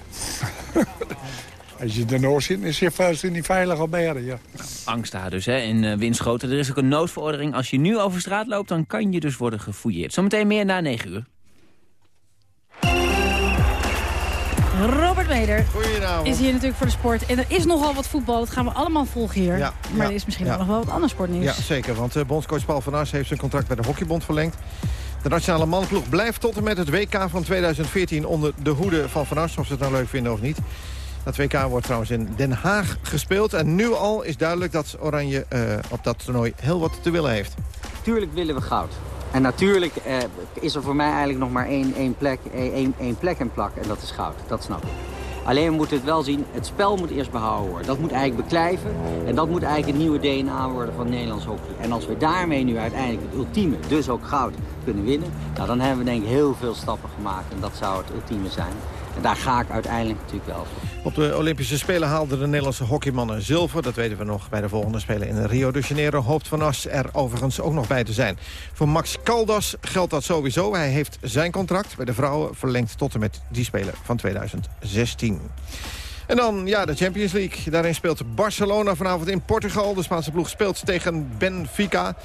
Als je ernoor zit, is je vast niet veilig op bergen, ja. Angst daar dus, hè, in uh, Winschoten. Er is ook een noodverordening. Als je nu over straat loopt, dan kan je dus worden gefouilleerd. Zometeen meer na 9 uur. Robert Meder is hier natuurlijk voor de sport. En er is nogal wat voetbal, dat gaan we allemaal volgen hier. Ja, maar er is misschien ook nog wel wat ander sportnieuws. Ja, zeker, want uh, bondscoach Paul van Ars heeft zijn contract bij de Hockeybond verlengd. De nationale mannenploeg blijft tot en met het WK van 2014 onder de hoede van Van Ars, of ze het nou leuk vinden of niet. Dat WK wordt trouwens in Den Haag gespeeld. En nu al is duidelijk dat Oranje uh, op dat toernooi heel wat te willen heeft. Tuurlijk willen we goud. En natuurlijk eh, is er voor mij eigenlijk nog maar één, één, plek, één, één plek en plak. En dat is goud. Dat snap ik. Alleen we moeten het wel zien, het spel moet eerst behouden worden. Dat moet eigenlijk beklijven. En dat moet eigenlijk het nieuwe DNA worden van Nederlands hockey. En als we daarmee nu uiteindelijk het ultieme, dus ook goud, kunnen winnen... Nou, dan hebben we denk ik heel veel stappen gemaakt. En dat zou het ultieme zijn. En daar ga ik uiteindelijk natuurlijk wel voor. Op de Olympische Spelen haalden de Nederlandse hockeymannen zilver. Dat weten we nog bij de volgende Spelen in Rio de Janeiro. Hoopt Van As er overigens ook nog bij te zijn. Voor Max Caldas geldt dat sowieso. Hij heeft zijn contract bij de vrouwen verlengd tot en met die Spelen van 2016. En dan ja, de Champions League. Daarin speelt Barcelona vanavond in Portugal. De Spaanse ploeg speelt tegen Benfica.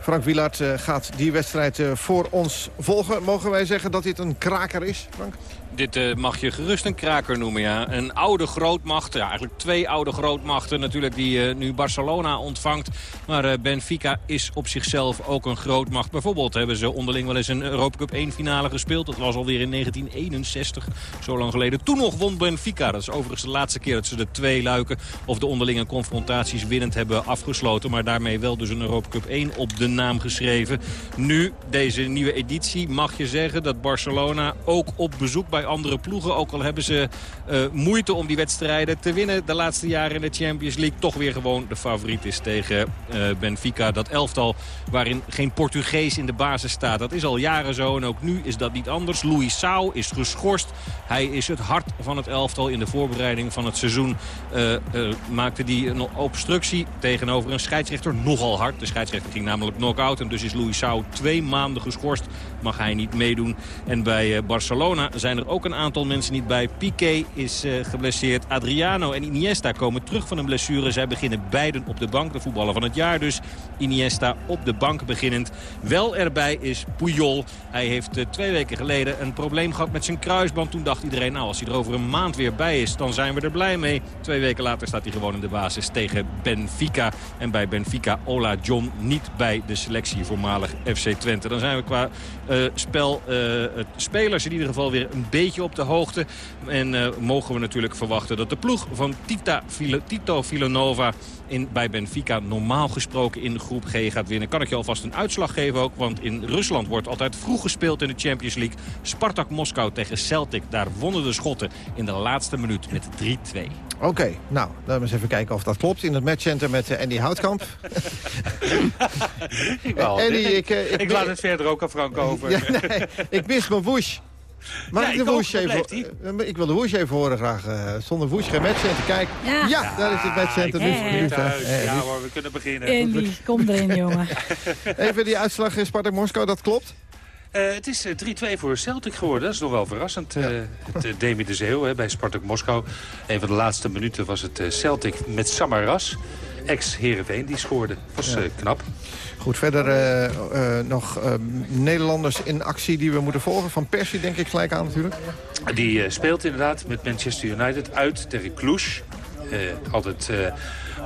Frank Wielaert uh, gaat die wedstrijd uh, voor ons volgen. Mogen wij zeggen dat dit een kraker is, Frank? Dit uh, mag je gerust een kraker noemen, ja. Een oude grootmacht, ja, eigenlijk twee oude grootmachten natuurlijk... die uh, nu Barcelona ontvangt. Maar uh, Benfica is op zichzelf ook een grootmacht. Bijvoorbeeld hebben ze onderling wel eens een Europa Cup 1 finale gespeeld. Dat was alweer in 1961, zo lang geleden. Toen nog won Benfica. Dat is overigens de laatste keer dat ze de twee luiken... of de onderlinge confrontaties winnend hebben afgesloten. Maar daarmee wel dus een Europa Cup 1 op de naam geschreven. Nu, deze nieuwe editie, mag je zeggen dat Barcelona ook op bezoek bij andere ploegen. Ook al hebben ze uh, moeite om die wedstrijden te winnen de laatste jaren in de Champions League. Toch weer gewoon de favoriet is tegen uh, Benfica. Dat elftal waarin geen Portugees in de basis staat. Dat is al jaren zo en ook nu is dat niet anders. Louis Sau is geschorst. Hij is het hart van het elftal in de voorbereiding van het seizoen. Uh, maakte die een obstructie tegenover een scheidsrechter. Nogal hard. De scheidsrechter ging namelijk knock-out. En dus is Louis Sau twee maanden geschorst. Mag hij niet meedoen. En bij Barcelona zijn er ook een aantal mensen niet bij. Piqué is uh, geblesseerd. Adriano en Iniesta komen terug van een blessure. Zij beginnen beiden op de bank. De voetballer van het jaar dus. Iniesta op de bank beginnend. Wel erbij is Puyol. Hij heeft uh, twee weken geleden een probleem gehad met zijn kruisband. Toen dacht iedereen, nou als hij er over een maand weer bij is, dan zijn we er blij mee. Twee weken later staat hij gewoon in de basis tegen Benfica. En bij Benfica Ola John niet bij de selectie voormalig FC Twente. Dan zijn we qua uh, spel, spelers in ieder geval weer een beetje op de hoogte. En uh, mogen we natuurlijk verwachten dat de ploeg van Tita, Tito Villanova in, bij Benfica normaal gesproken in groep G gaat winnen. Kan ik je alvast een uitslag geven ook, want in Rusland wordt altijd vroeg gespeeld in de Champions League. Spartak Moskou tegen Celtic, daar wonnen de Schotten in de laatste minuut met 3-2. Oké, okay, nou, laten we eens even kijken of dat klopt. In het matchcenter met uh, Andy Houtkamp. Andy, ik, uh, ik, ik laat het verder ook aan Frank over. Ja, nee, ik mis mijn woosh. Mag ja, ik de woosh even... Ik wil de woosh even horen graag. Uh, zonder woosh geen matchcenter. Kijk, ja, ja daar is het matchcenter. Dus, hey, thuis. Hey, ja hoor, we kunnen beginnen. Andy, kom erin jongen. even die uitslag in Spartak Moskou, dat klopt? Uh, het is 3-2 voor Celtic geworden. Dat is nog wel verrassend. Ja. Uh, het uh, Demi de Zeeuw hè, bij Spartak Moskou. Een van de laatste minuten was het Celtic met Samaras. Ex-Herenveen, die scoorde. Dat was ja. knap. Goed, verder uh, uh, nog uh, Nederlanders in actie die we moeten volgen. Van Persie denk ik gelijk aan natuurlijk. Die speelt inderdaad met Manchester United uit tegen Cluj. altijd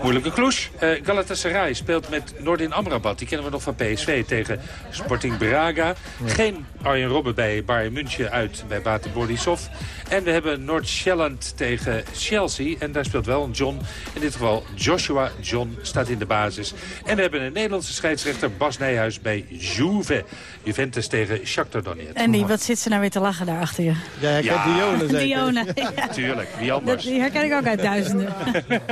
moeilijke kloes. Uh, Galatasaray speelt met Nordin Amrabat. Die kennen we nog van PSV tegen Sporting Braga. Ja. Geen Arjen Robben bij Bayern München uit bij Bate Borisov. En we hebben Noord-Shelland tegen Chelsea. En daar speelt wel een John. In dit geval Joshua John staat in de basis. En we hebben een Nederlandse scheidsrechter Bas Nijhuis bij Juve. Juventus tegen Shakhtar Donetsk. En die, wat zit ze nou weer te lachen daar achter je? Ja, herkent ja. Dione zeker? Dione, ja. Tuurlijk, wie anders? Dat, die herken ik ook uit duizenden.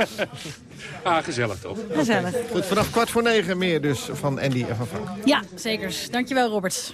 Ah, gezellig toch? Gezellig. Goed, vanaf kwart voor negen meer dus van Andy en van Frank. Ja, zeker. Dankjewel, Robert.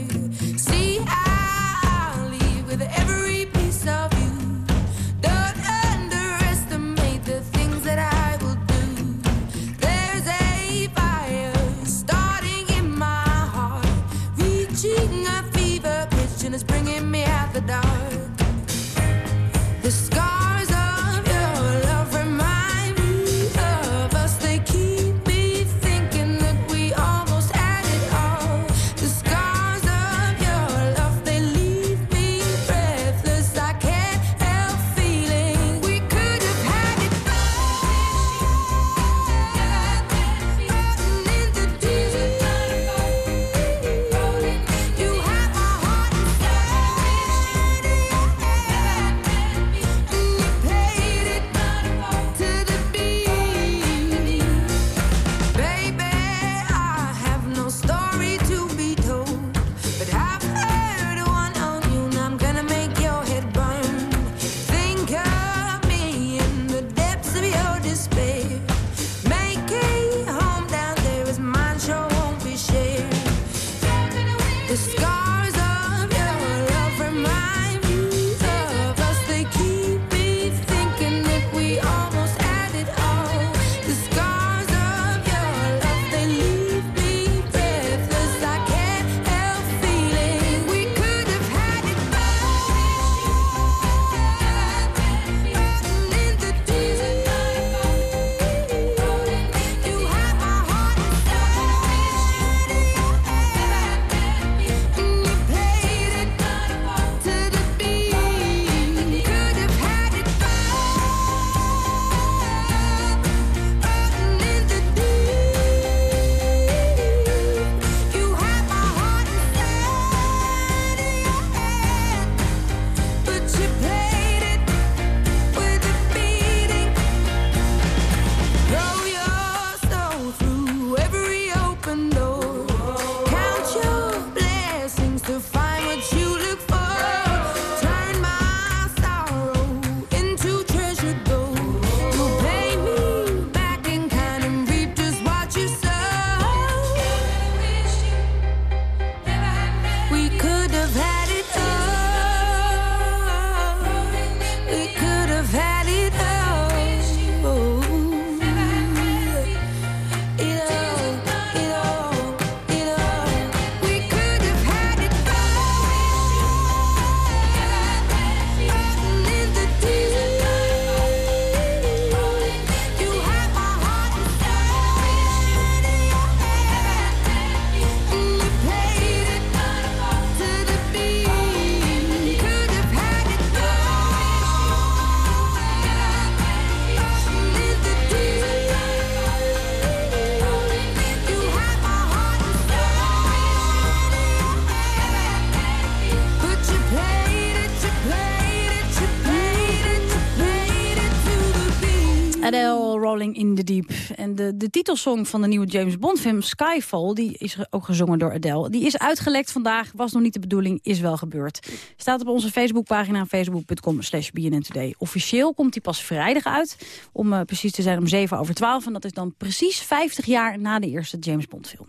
de, titelsong van de nieuwe James Bond film Skyfall... die is ook gezongen door Adele. Die is uitgelekt vandaag, was nog niet de bedoeling, is wel gebeurd. Staat op onze Facebookpagina facebook.com slash Today. Officieel komt die pas vrijdag uit, om uh, precies te zijn om 7 over 12. En dat is dan precies 50 jaar na de eerste James Bond film.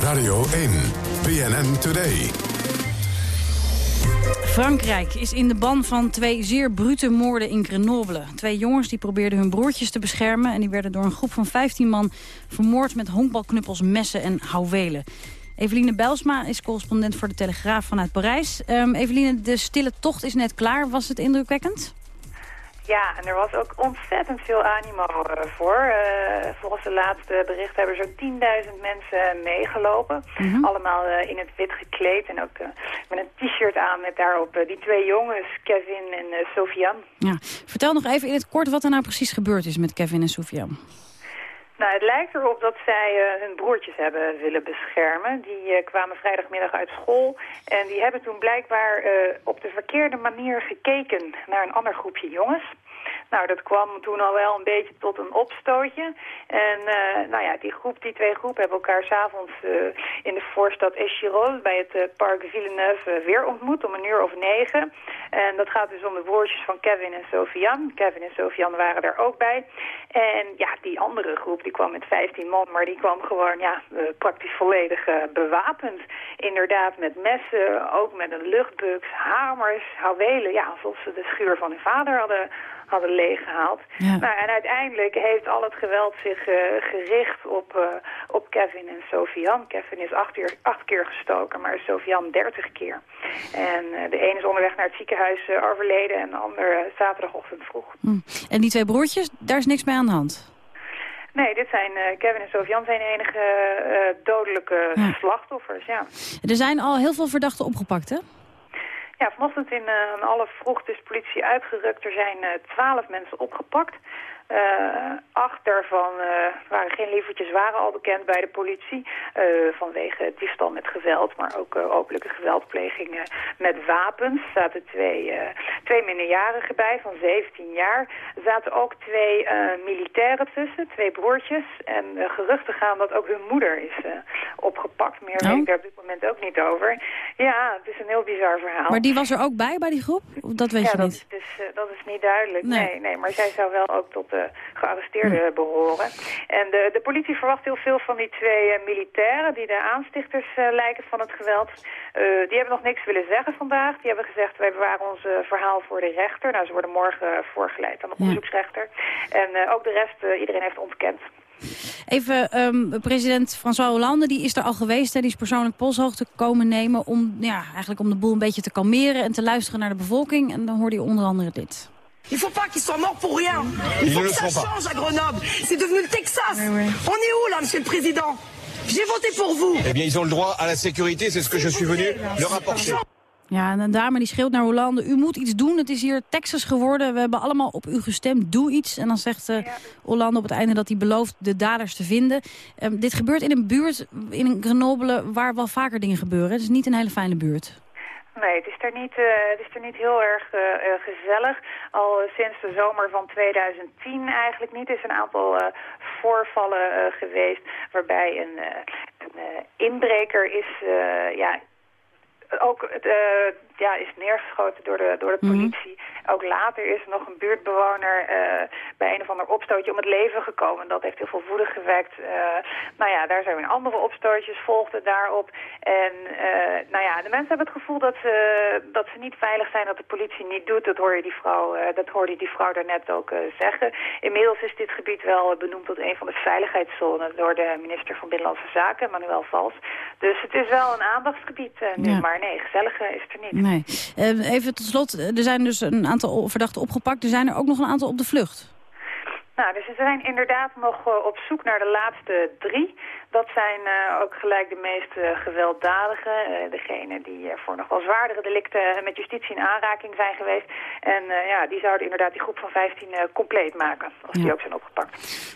Radio 1, BNN Today. Frankrijk is in de ban van twee zeer brute moorden in Grenoble. Twee jongens die probeerden hun broertjes te beschermen... en die werden door een groep van 15 man vermoord met honkbalknuppels, messen en houwelen. Eveline Belsma is correspondent voor de Telegraaf vanuit Parijs. Um, Eveline, de stille tocht is net klaar. Was het indrukwekkend? Ja, en er was ook ontzettend veel animo uh, voor. Uh, volgens de laatste berichten hebben zo'n 10.000 mensen meegelopen. Mm -hmm. Allemaal uh, in het wit gekleed en ook met een t-shirt aan met daarop die twee jongens, Kevin en Sofian. Ja. Vertel nog even in het kort wat er nou precies gebeurd is met Kevin en Sofian. Nou, het lijkt erop dat zij uh, hun broertjes hebben willen beschermen. Die uh, kwamen vrijdagmiddag uit school en die hebben toen blijkbaar uh, op de verkeerde manier gekeken naar een ander groepje jongens. Nou, dat kwam toen al wel een beetje tot een opstootje. En uh, nou ja, die groep, die twee groepen hebben elkaar s'avonds uh, in de voorstad Eschirol bij het uh, Parc Villeneuve weer ontmoet om een uur of negen. En dat gaat dus om de broertjes van Kevin en Sofian. Kevin en Sofian waren daar ook bij. En ja, die andere groep, die kwam met 15 man, maar die kwam gewoon ja, praktisch volledig bewapend. Inderdaad met messen, ook met een luchtbuks, hamers, houwelen. Ja, alsof ze de schuur van hun vader hadden hadden leeggehaald. Ja. Nou, en uiteindelijk heeft al het geweld zich uh, gericht op, uh, op Kevin en Sofian. Kevin is acht, uur, acht keer gestoken, maar Sofian dertig keer. En uh, de een is onderweg naar het ziekenhuis overleden en de ander zaterdagochtend vroeg. Hm. En die twee broertjes, daar is niks mee aan de hand? Nee, dit zijn Kevin en Sofian zijn enige dodelijke ja. slachtoffers, ja. Er zijn al heel veel verdachten opgepakt, hè? Ja, vanochtend in uh, alle vroegte is politie uitgerukt. Er zijn twaalf uh, mensen opgepakt. Uh, acht daarvan waren geen lievertjes, waren al bekend bij de politie. vanwege diefstal met geweld, maar ook openlijke geweldplegingen met wapens. Er zaten twee, twee minderjarigen bij van 17 jaar. Er zaten ook twee militairen tussen, twee broertjes. En geruchten gaan dat ook hun moeder is opgepakt. Meer oh. weet ik daar op dit moment ook niet over. Ja, het is een heel bizar verhaal. Maar die was er ook bij, bij die groep? Dat weet ja, je dat, niet? Dus, uh, dat is niet duidelijk. Nee. nee. Nee, maar zij zou wel ook tot gearresteerden hm. behoren. En de, de politie verwacht heel veel van die twee uh, militairen... die de aanstichters uh, lijken van het geweld. die hebben nog niks willen zeggen vandaag. Die hebben gezegd, wij bewaren ons verhaal voor de rechter. Nou, ze worden morgen voorgeleid aan de onderzoeksrechter. En ook de rest, iedereen heeft ontkend. Even, um, president François Hollande die is er al geweest. Hè, die is persoonlijk polshoogte komen nemen om, ja, eigenlijk om de boel een beetje te kalmeren en te luisteren naar de bevolking. En dan hoorde hij onder andere dit. Il faut pas qu'ils soient morts pour rien. Il faut que ça change à Grenoble. C'est devenu le Texas. Oui, oui. On est où là, monsieur le président J'ai voté pour vous. Eh bien, ils ont le droit à la sécurité. C'est ce que je suis venu leur apporter. Ja, en een dame die schreeuwt naar Hollande, u moet iets doen, het is hier Texas geworden, we hebben allemaal op u gestemd, doe iets. En dan zegt uh, Hollande op het einde dat hij belooft de daders te vinden. Um, dit gebeurt in een buurt, in Grenoble, waar wel vaker dingen gebeuren. Het is niet een hele fijne buurt. Nee, het is er niet, uh, het is er niet heel erg uh, gezellig. Al sinds de zomer van 2010 eigenlijk niet. Er is een aantal voorvallen geweest waarbij een, een inbreker is... ja, ook ja, is neergeschoten door de, door de politie. Mm -hmm. Ook later is er nog een buurtbewoner uh, bij een of ander opstootje om het leven gekomen. Dat heeft heel veel woede gewekt. Uh, nou ja, daar zijn weer andere opstootjes, volgden daarop. En nou ja, de mensen hebben het gevoel dat ze, dat ze niet veilig zijn, dat de politie niet doet. Dat hoor je die vrouw, dat hoorde die vrouw daarnet ook zeggen. Inmiddels is dit gebied wel benoemd tot een van de veiligheidszones door de minister van Binnenlandse Zaken, Manuel Vals. Dus het is wel een aandachtsgebied nu, ja. maar nee, gezellig is er niet. Nee. Uh, even tot slot, er zijn dus een aantal verdachten opgepakt. Er zijn er ook nog een aantal op de vlucht. Nou, dus ze zijn inderdaad nog uh, op zoek naar de laatste drie. Dat zijn uh, ook gelijk de meest uh, gewelddadige. degene die voor nog wel zwaardere delicten met justitie in aanraking zijn geweest. En ja, die zouden inderdaad die groep van 15 compleet maken. Als ja. die ook zijn opgepakt.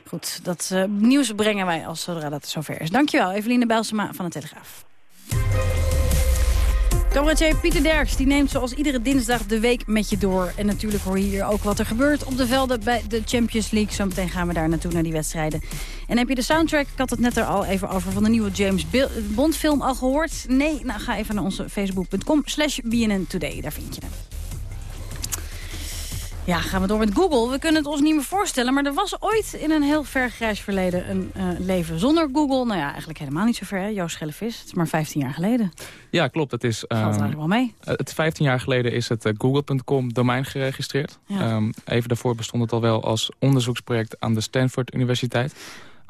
Goed, dat nieuws brengen wij als zodra dat zover is. Dankjewel, Eveline Bijlsema van de Telegraaf. Cabaretier Pieter Derks die neemt zoals iedere dinsdag de week met je door. En natuurlijk hoor je hier ook wat er gebeurt op de velden bij de Champions League. Zometeen gaan we daar naartoe naar die wedstrijden. En heb je de soundtrack, ik had het net er al even over... van de nieuwe James Bond film al gehoord? Nee? Nou, ga even naar onze facebook.com slash Today. Daar vind je hem. Ja, gaan we door met Google. We kunnen het ons niet meer voorstellen, maar er was ooit in een heel ver grijs verleden een uh, leven zonder Google. Nou ja, eigenlijk helemaal niet zo ver, hè? Joost Schellevis. Het is maar 15 jaar geleden. Ja, klopt. Het is, Valt um, eigenlijk wel mee. Het 15 jaar geleden is het uh, google.com domein geregistreerd. Ja. Um, even daarvoor bestond het al wel als onderzoeksproject aan de Stanford Universiteit.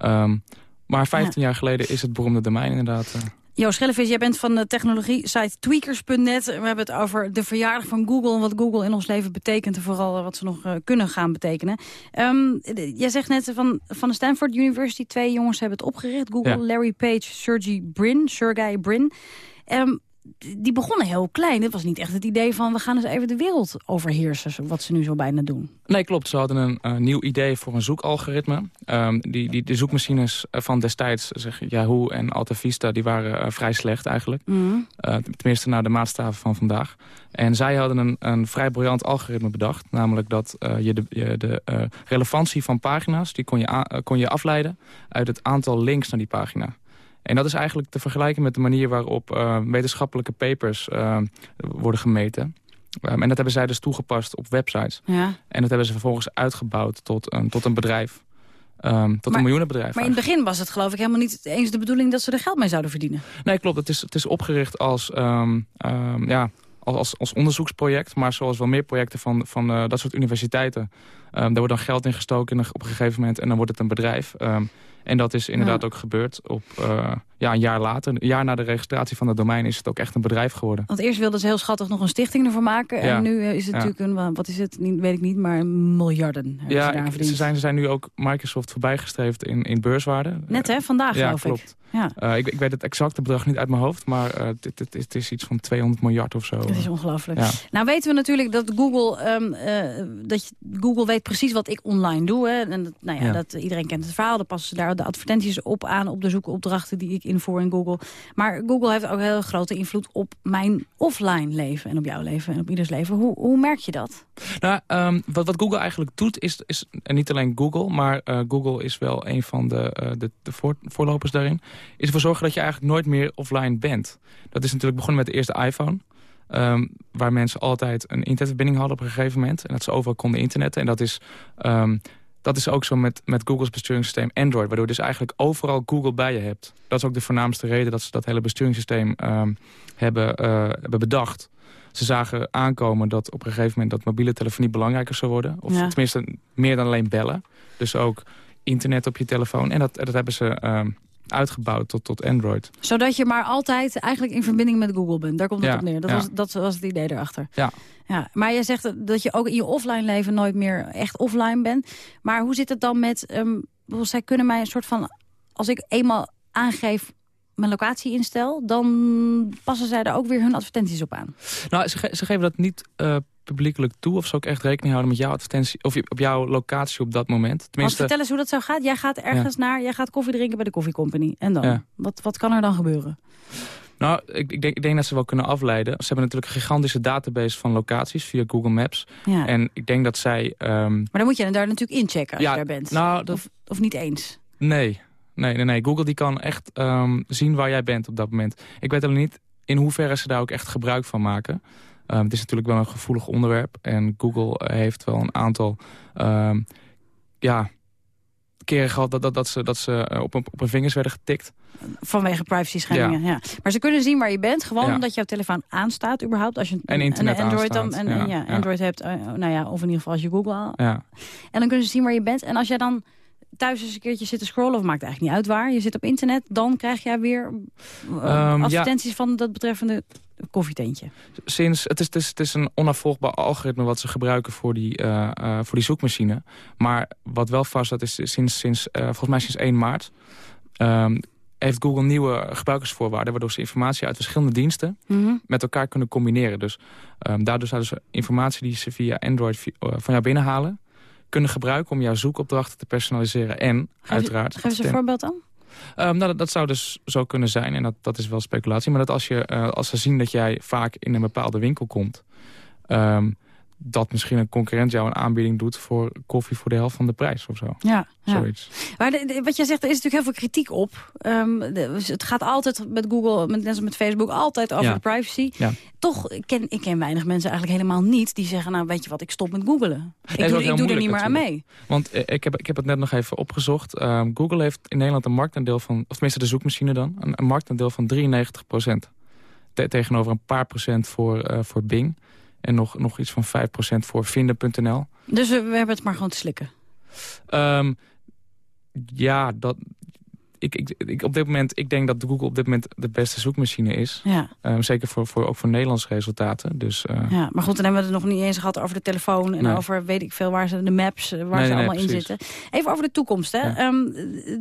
Um, maar 15 Ja. jaar geleden is het beroemde domein inderdaad... Uh, Joost Schellevis, jij bent van de technologie-site tweakers.net. We hebben het over de verjaardag van Google... en wat Google in ons leven betekent... en vooral wat ze nog uh, kunnen gaan betekenen. Um, jij zegt net van, van de Stanford University... twee jongens hebben het opgericht. Google, Ja. Larry Page, Sergey Brin. Sergey Brin. Um, die begonnen heel klein. Het was niet echt het idee van... we gaan eens even de wereld overheersen... wat ze nu zo bijna doen. Nee, klopt. Ze hadden een uh, nieuw idee voor een zoekalgoritme. Um, die, die, de zoekmachines van destijds, zeg, Yahoo en Alta Vista... die waren uh, vrij slecht eigenlijk. Mm. Uh, tenminste naar de maatstaven van vandaag. En zij hadden een, een vrij briljant algoritme bedacht. Namelijk dat uh, je de, je de relevantie van pagina's... die kon je, kon je afleiden uit het aantal links naar die pagina. En dat is eigenlijk te vergelijken met de manier waarop uh, wetenschappelijke papers uh, worden gemeten. Um, en dat hebben zij dus toegepast op websites. Ja. En dat hebben ze vervolgens uitgebouwd tot, um, tot een bedrijf. Um, tot Maar- een miljoenenbedrijf. Maar in het begin was het geloof ik helemaal niet eens de bedoeling... dat ze er geld mee zouden verdienen. Nee, klopt. Het is, het is opgericht als, um, ja, als, als, als onderzoeksproject. Maar zoals wel meer projecten van, van uh, dat soort universiteiten. Daar wordt dan geld in gestoken op een gegeven moment. En dan wordt het een bedrijf. En dat is inderdaad Ja. ook gebeurd. Op, uh, ja, een jaar later, een jaar na de registratie van het domein... is het ook echt een bedrijf geworden. Want eerst wilden ze heel schattig nog een stichting ervoor maken. Ja. En nu eh, is het Ja. natuurlijk een, wat is het, weet ik niet, maar miljarden ze Ja, ik- verdiend. ze zijn, ze zijn nu ook Microsoft voorbijgestreefd in, in beurswaarde. Net hè, vandaag ja, geloof klopt. ik. Ja. Uh, ik. Ik weet het exacte bedrag niet uit mijn hoofd, maar uh, het, het, het is iets van 200 miljard of zo. Het is ongelooflijk. Ja. Nou weten we natuurlijk dat Google, um, uh, dat je, Google weet precies wat ik online doe. Hè. En dat, nou ja, Ja. Dat, iedereen kent het verhaal. Dan passen ze daar de advertenties op aan op de zoekopdrachten die ik invoer in Google. Maar Google heeft ook hele grote invloed op mijn offline leven. En op jouw leven en op ieders leven. Hoe, hoe merk je dat? Nou, um, wat, wat Google eigenlijk doet, is, is en niet alleen Google... maar uh, Google is wel een van de, uh, de, de voor, voorlopers daarin... is ervoor zorgen dat je eigenlijk nooit meer offline bent. Dat is natuurlijk begonnen met de eerste iPhone... Um, waar mensen altijd een internetverbinding hadden op een gegeven moment... en dat ze overal konden internetten. En dat is, um, dat is ook zo met, met Googles besturingssysteem Android... waardoor je dus eigenlijk overal Google bij je hebt. Dat is ook de voornaamste reden dat ze dat hele besturingssysteem um, hebben, uh, hebben bedacht... Ze zagen aankomen dat op een gegeven moment dat mobiele telefonie belangrijker zou worden. Of Ja. tenminste meer dan alleen bellen. Dus ook internet op je telefoon. En dat, dat hebben ze um, uitgebouwd tot, tot Android. Zodat je maar altijd eigenlijk in verbinding met Google bent. Daar komt het Ja, op neer. Dat, ja. was, dat was het idee erachter. Ja. Ja, maar je zegt dat je ook in je offline leven nooit meer echt offline bent. Maar hoe zit het dan met... Um, zij kunnen mij een soort van... Als ik eenmaal aangeef mijn locatie instel... dan passen zij daar ook weer hun advertenties op aan. Nou, ze, ge ze geven dat niet uh, publiekelijk toe... of ze ook echt rekening houden met jouw advertentie... of op jouw locatie op dat moment. Tenminste, vertel eens hoe dat zo gaat. Jij gaat ergens ja. naar... Jij gaat koffie drinken bij de koffiecompany. En dan? Ja. Wat, wat kan er dan gebeuren? Nou, ik, ik, denk, ik denk dat ze wel kunnen afleiden. Ze hebben natuurlijk een gigantische database van locaties via Google Maps. Ja. En ik denk dat zij... Um... Maar dan moet je daar natuurlijk inchecken als ja, je daar bent. Nou, dat... of, of niet eens? Nee, nee, nee, nee. Google die kan echt um, zien waar jij bent op dat moment. Ik weet alleen niet in hoeverre ze daar ook echt gebruik van maken. Um, het is natuurlijk wel een gevoelig onderwerp. En Google heeft wel een aantal... Um, ja, keren gehad dat, dat, dat ze, dat ze op, een, op hun vingers werden getikt. Vanwege privacy schendingen, ja. ja. Maar ze kunnen zien waar je bent, gewoon ja. omdat jouw telefoon aanstaat überhaupt. Als je een, Android, dan, en, ja, Android hebt, uh, nou ja, of in ieder geval als je Google. Ja. En dan kunnen ze zien waar je bent. En als jij dan thuis eens een keertje zit te scrollen, of maakt eigenlijk niet uit waar, je zit op internet, dan krijg jij weer uh, um, advertenties van dat betreffende koffietentje. Sinds, het, is, het, is, het is een onafvolgbaar algoritme wat ze gebruiken voor die, uh, uh, voor die zoekmachine. Maar wat wel vast staat is sinds, sinds volgens mij sinds 1 maart... Um, heeft Google nieuwe gebruikersvoorwaarden... waardoor ze informatie uit verschillende diensten mm -hmm. met elkaar kunnen combineren. Dus um, daardoor zouden ze informatie die ze via Android van jou binnenhalen... kunnen gebruiken om jouw zoekopdrachten te personaliseren. En geef, uiteraard... Geef eens een voorbeeld dan. Um, nou, dat, dat, zou dus zo kunnen zijn. En dat, dat is wel speculatie. Maar dat als, je, uh, als ze zien dat jij vaak in een bepaalde winkel komt... Um, dat misschien een concurrent jou een aanbieding doet... voor koffie voor de helft van de prijs of zo. Ja, Zoiets. Maar de, wat jij zegt, er is natuurlijk heel veel kritiek op. Um, de, het gaat altijd met Google, met, net als met Facebook, altijd over Ja. de privacy. Ja. Toch, ik ken, ik ken weinig mensen eigenlijk helemaal niet... die zeggen, nou weet je wat, ik stop met googelen. Ik doe, ik doe er niet meer aan mee. Want eh, ik heb, ik heb het net nog even opgezocht. Ehm, Google heeft in Nederland een marktaandeel van... of tenminste de zoekmachine dan... een, een marktaandeel van 93 procent. tegenover een paar procent voor, eh, voor Bing... en nog, nog iets van 5 procent voor vinden.nl. Dus we, hebben het maar gewoon te slikken. Ehm, ja, dat... Ik, ik, ik, op dit moment, ik denk dat Google op dit moment de beste zoekmachine is. Ja. Ehm, zeker voor, voor, ook voor Nederlandse resultaten. Dus, eh, Ja, maar goed, dan hebben we het nog niet eens gehad over de telefoon... en Nee. over weet ik veel waar ze de maps, eh, waar Nee, ze nee, allemaal in zitten. Even over de toekomst. Hè. Ja. Ehm, eh,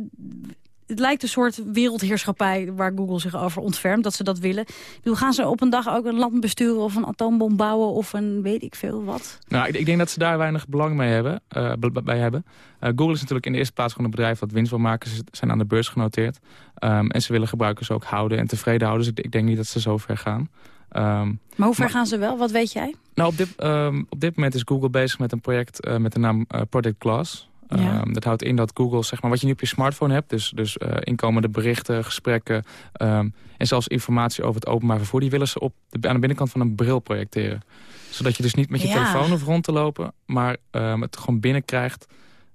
het lijkt een soort wereldheerschappij waar Google zich over ontfermt, dat ze dat willen. Bedoel, gaan ze op een dag ook een land besturen of een atoombom bouwen of een weet ik veel wat? Nou, ik, ik denk dat ze daar weinig belang mee hebben, eh, bij hebben. Eh, Google is natuurlijk in de eerste plaats gewoon een bedrijf dat winst wil maken. Ze zijn aan de beurs genoteerd. Ehm, en ze willen gebruikers ook houden en tevreden houden. Dus ik, ik denk niet dat ze zo ver gaan. Ehm, Maar hoe ver gaan ze wel? Wat weet jij? nou, op dit, ehm, op dit moment is Google bezig met een project eh, met de naam Project Glass. Ja. Ehm, dat houdt in dat Google, zeg maar, wat je nu op je smartphone hebt... dus, dus eh, inkomende berichten, gesprekken... ehm, en zelfs informatie over het openbaar vervoer... die willen ze op de, aan de binnenkant van een bril projecteren. Zodat je dus niet met je Ja. telefoon hoeft rond te lopen... maar ehm, het gewoon binnenkrijgt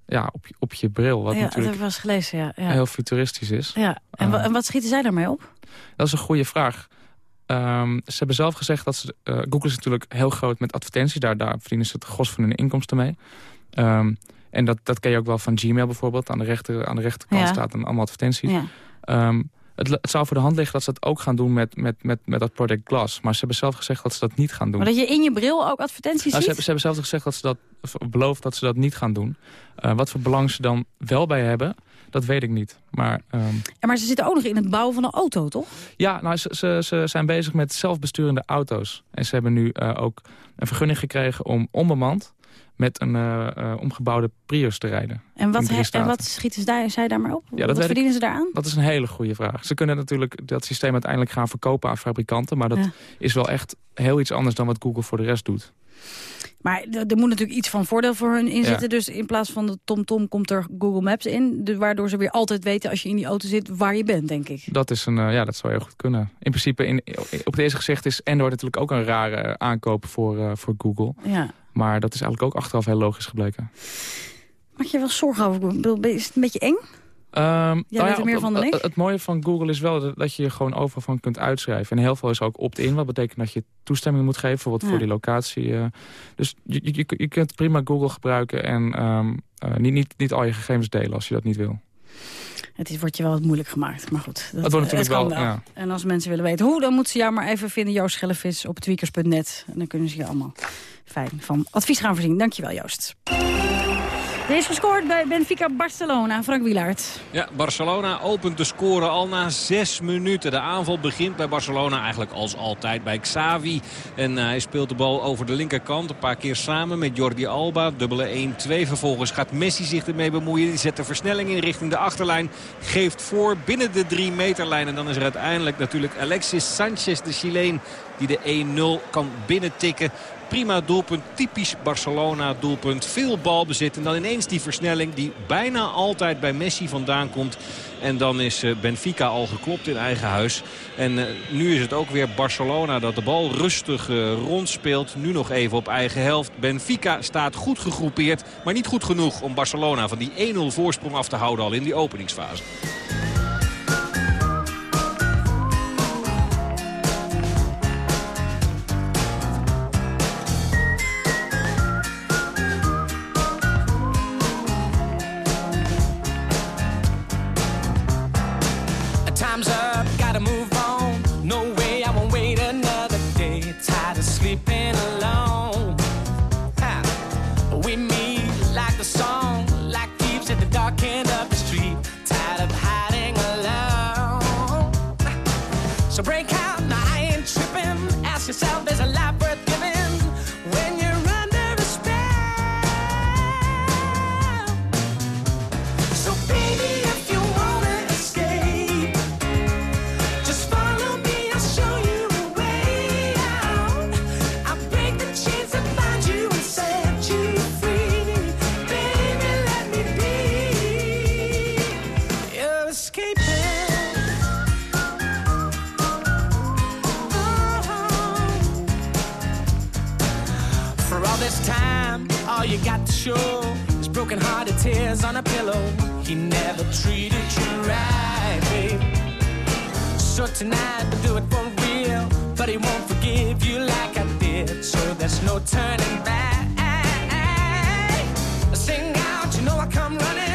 ja, op, je, op je bril. Wat ja, dat natuurlijk heb ik wel eens gelezen, ja. ja. heel futuristisch is. ja. En, en wat schieten zij daarmee op? dat is een goede vraag. Ze hebben zelf gezegd dat ze... eh, Google is natuurlijk heel groot met advertenties. Daar, daar verdienen ze het gros van hun inkomsten mee. Ehm, en dat, dat ken je ook wel van Gmail bijvoorbeeld. Aan de, rechter, aan de rechterkant Ja. staat dan allemaal advertenties. Ja. Ehm, het, het zou voor de hand liggen dat ze dat ook gaan doen met, met, met, met dat Project Glass. Maar ze hebben zelf gezegd dat ze dat niet gaan doen. Maar dat je in je bril ook advertenties Nou, ze, ziet? hebben, ze hebben zelf gezegd dat ze dat of beloofd dat ze dat niet gaan doen. Eh, wat voor belang ze dan wel bij hebben, dat weet ik niet. Maar ehm, Ja, maar ze zitten ook nog in het bouwen van een auto, toch? ja, nou, ze, ze, ze zijn bezig met zelfbesturende auto's. En ze hebben nu eh, ook een vergunning gekregen om onbemand met een eh, eh, omgebouwde Prius te rijden. En wat, en wat schieten ze daar, zij daar maar op? dat wat ik- verdienen ze daaraan? Dat is een hele goede vraag. Ze kunnen natuurlijk dat systeem uiteindelijk gaan verkopen aan fabrikanten. Maar dat Ja. is wel echt heel iets anders dan wat Google voor de rest doet. Maar er moet natuurlijk iets van voordeel voor hun in Ja. zitten. Dus in plaats van de TomTom komt er Google Maps in. Waardoor ze weer altijd weten als je in die auto zit waar je bent, denk ik. Dat, is een, eh, ja, dat zou heel goed kunnen. In principe, in, op het eerste gezicht is Android natuurlijk ook een rare aankoop voor, voor Google. Ja. Maar dat is eigenlijk ook achteraf heel logisch gebleken. Maak je wel zorgen over Is het een beetje eng? Ehm, weet er op- meer van dan het- ik. Het mooie van Google is wel dat, dat je je gewoon overal van kunt uitschrijven. En heel veel is ook opt-in. Wat betekent dat je toestemming moet geven, bijvoorbeeld Ja. voor die locatie. eh. dus je, je, je- je kunt prima Google gebruiken en ehm, eh, niet, niet, niet al je gegevens delen als je dat niet wil. Het is, wordt je wel wat moeilijk gemaakt, maar goed. Dat, wordt natuurlijk het kan wel, ja. En als mensen willen weten hoe, dan moeten ze jou maar even vinden. Joost Schellevis op tweakers.net. En dan kunnen ze je allemaal fijn van advies gaan voorzien. Dankjewel, Joost. Er is gescoord bij Benfica Barcelona. Frank Wielaert. Ja, Barcelona opent de score al na zes minuten. De aanval begint bij Barcelona eigenlijk als altijd bij Xavi. En eh, hij speelt de bal over de linkerkant. Een paar keer samen met Jordi Alba. Dubbele 1-2. Vervolgens gaat Messi zich ermee bemoeien. Die zet de versnelling in richting de achterlijn. Geeft voor binnen de 3 meterlijn. En dan is er uiteindelijk natuurlijk Alexis Sanchez, de Chileen... die de 1-0 kan binnentikken. Prima doelpunt, typisch Barcelona doelpunt. Veel balbezit en dan ineens die versnelling die bijna altijd bij Messi vandaan komt. En dan is eh, Benfica al geklopt in eigen huis. En eh, nu is het ook weer Barcelona dat de bal rustig eh, rondspeelt. Nu nog even op eigen helft. Benfica staat goed gegroepeerd, maar niet goed genoeg om Barcelona van die 1-0 voorsprong af te houden al in die openingsfase. You got to show is broken hearted tears on a pillow. He never treated you right, babe. So tonight we'll do it for real, but he won't forgive you like I did. So there's no turning back. Sing out, you know I come running.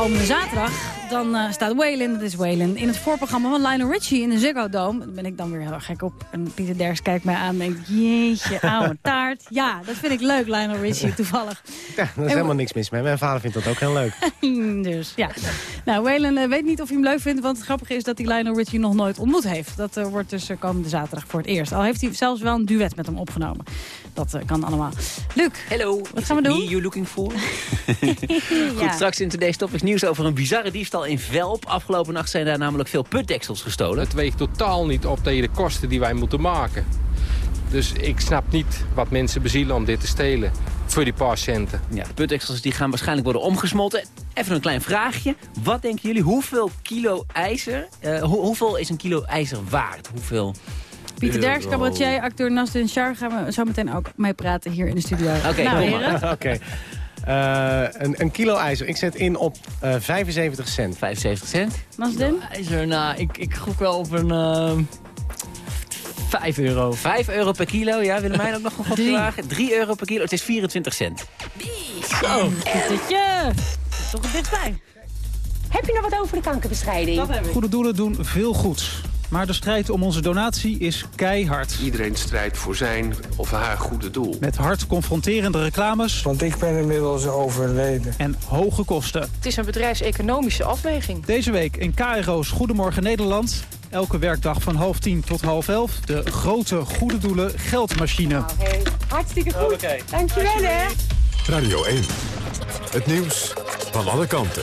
Komende zaterdag dan eh, staat Waylon, dat is Waylon, in het voorprogramma van Lionel Richie in de Ziggo Dome. Daar ben ik dan weer heel erg gek op. En Pieter Derks kijkt mij aan en denkt, jeetje, oude taart. Ja, dat vind ik leuk, Lionel Richie, toevallig. Ja, daar is helemaal niks mis mee. Mijn vader vindt dat ook heel leuk. dus ja. Nou, Waylon eh, weet niet of hij hem leuk vindt, want het grappige is dat hij Lionel Richie nog nooit ontmoet heeft. Dat eh, wordt dus komende zaterdag voor het eerst. Al heeft hij zelfs wel een duet met hem opgenomen. Dat eh, kan allemaal. Luc, Hello, wat gaan we doen? Me you looking for? Ja. Goed, straks in Today's Topics nieuws over een bizarre diefstal in Velp. Afgelopen nacht zijn daar namelijk veel putdeksels gestolen. Het weegt totaal niet op tegen de kosten die wij moeten maken. Dus ik snap niet wat mensen bezielen om dit te stelen. Voor die paar centen. Ja, de putdeksels die gaan waarschijnlijk worden omgesmolten. Even een klein vraagje. Wat denken jullie, hoeveel kilo ijzer... eh, hoe- hoeveel is een kilo ijzer waard? Hoeveel... Pieter Derks, cabaretier, acteur Nasrin Char gaan we zo meteen ook mee praten hier in de studio. Oké, nou, maar. Eh, een, een kilo ijzer. Ik zet in op eh 75 cent. 75 cent? Nasrin? IJzer, nou, ik, ik gok wel op een... eh 5 euro. 5 euro per kilo, ja. Willemijn ook nog een gokje Drie. wagen? 3 euro per kilo, het is 24 cent. Oh, Pietertje. Toch het dichtbij. Heb je nog wat over de kankerbestrijding? Dat heb ik. Goede doelen doen veel goeds. Maar de strijd om onze donatie is keihard. Iedereen strijdt voor zijn of haar goede doel. Met hard confronterende reclames. Want ik ben inmiddels overleden. En hoge kosten. Het is een bedrijfseconomische afweging. Deze week in KRO's Goedemorgen Nederland. Elke werkdag van half tien tot half elf. De grote goede doelen geldmachine. Hey, hartstikke goed. Dankjewel hè. Radio 1. Het nieuws van alle kanten.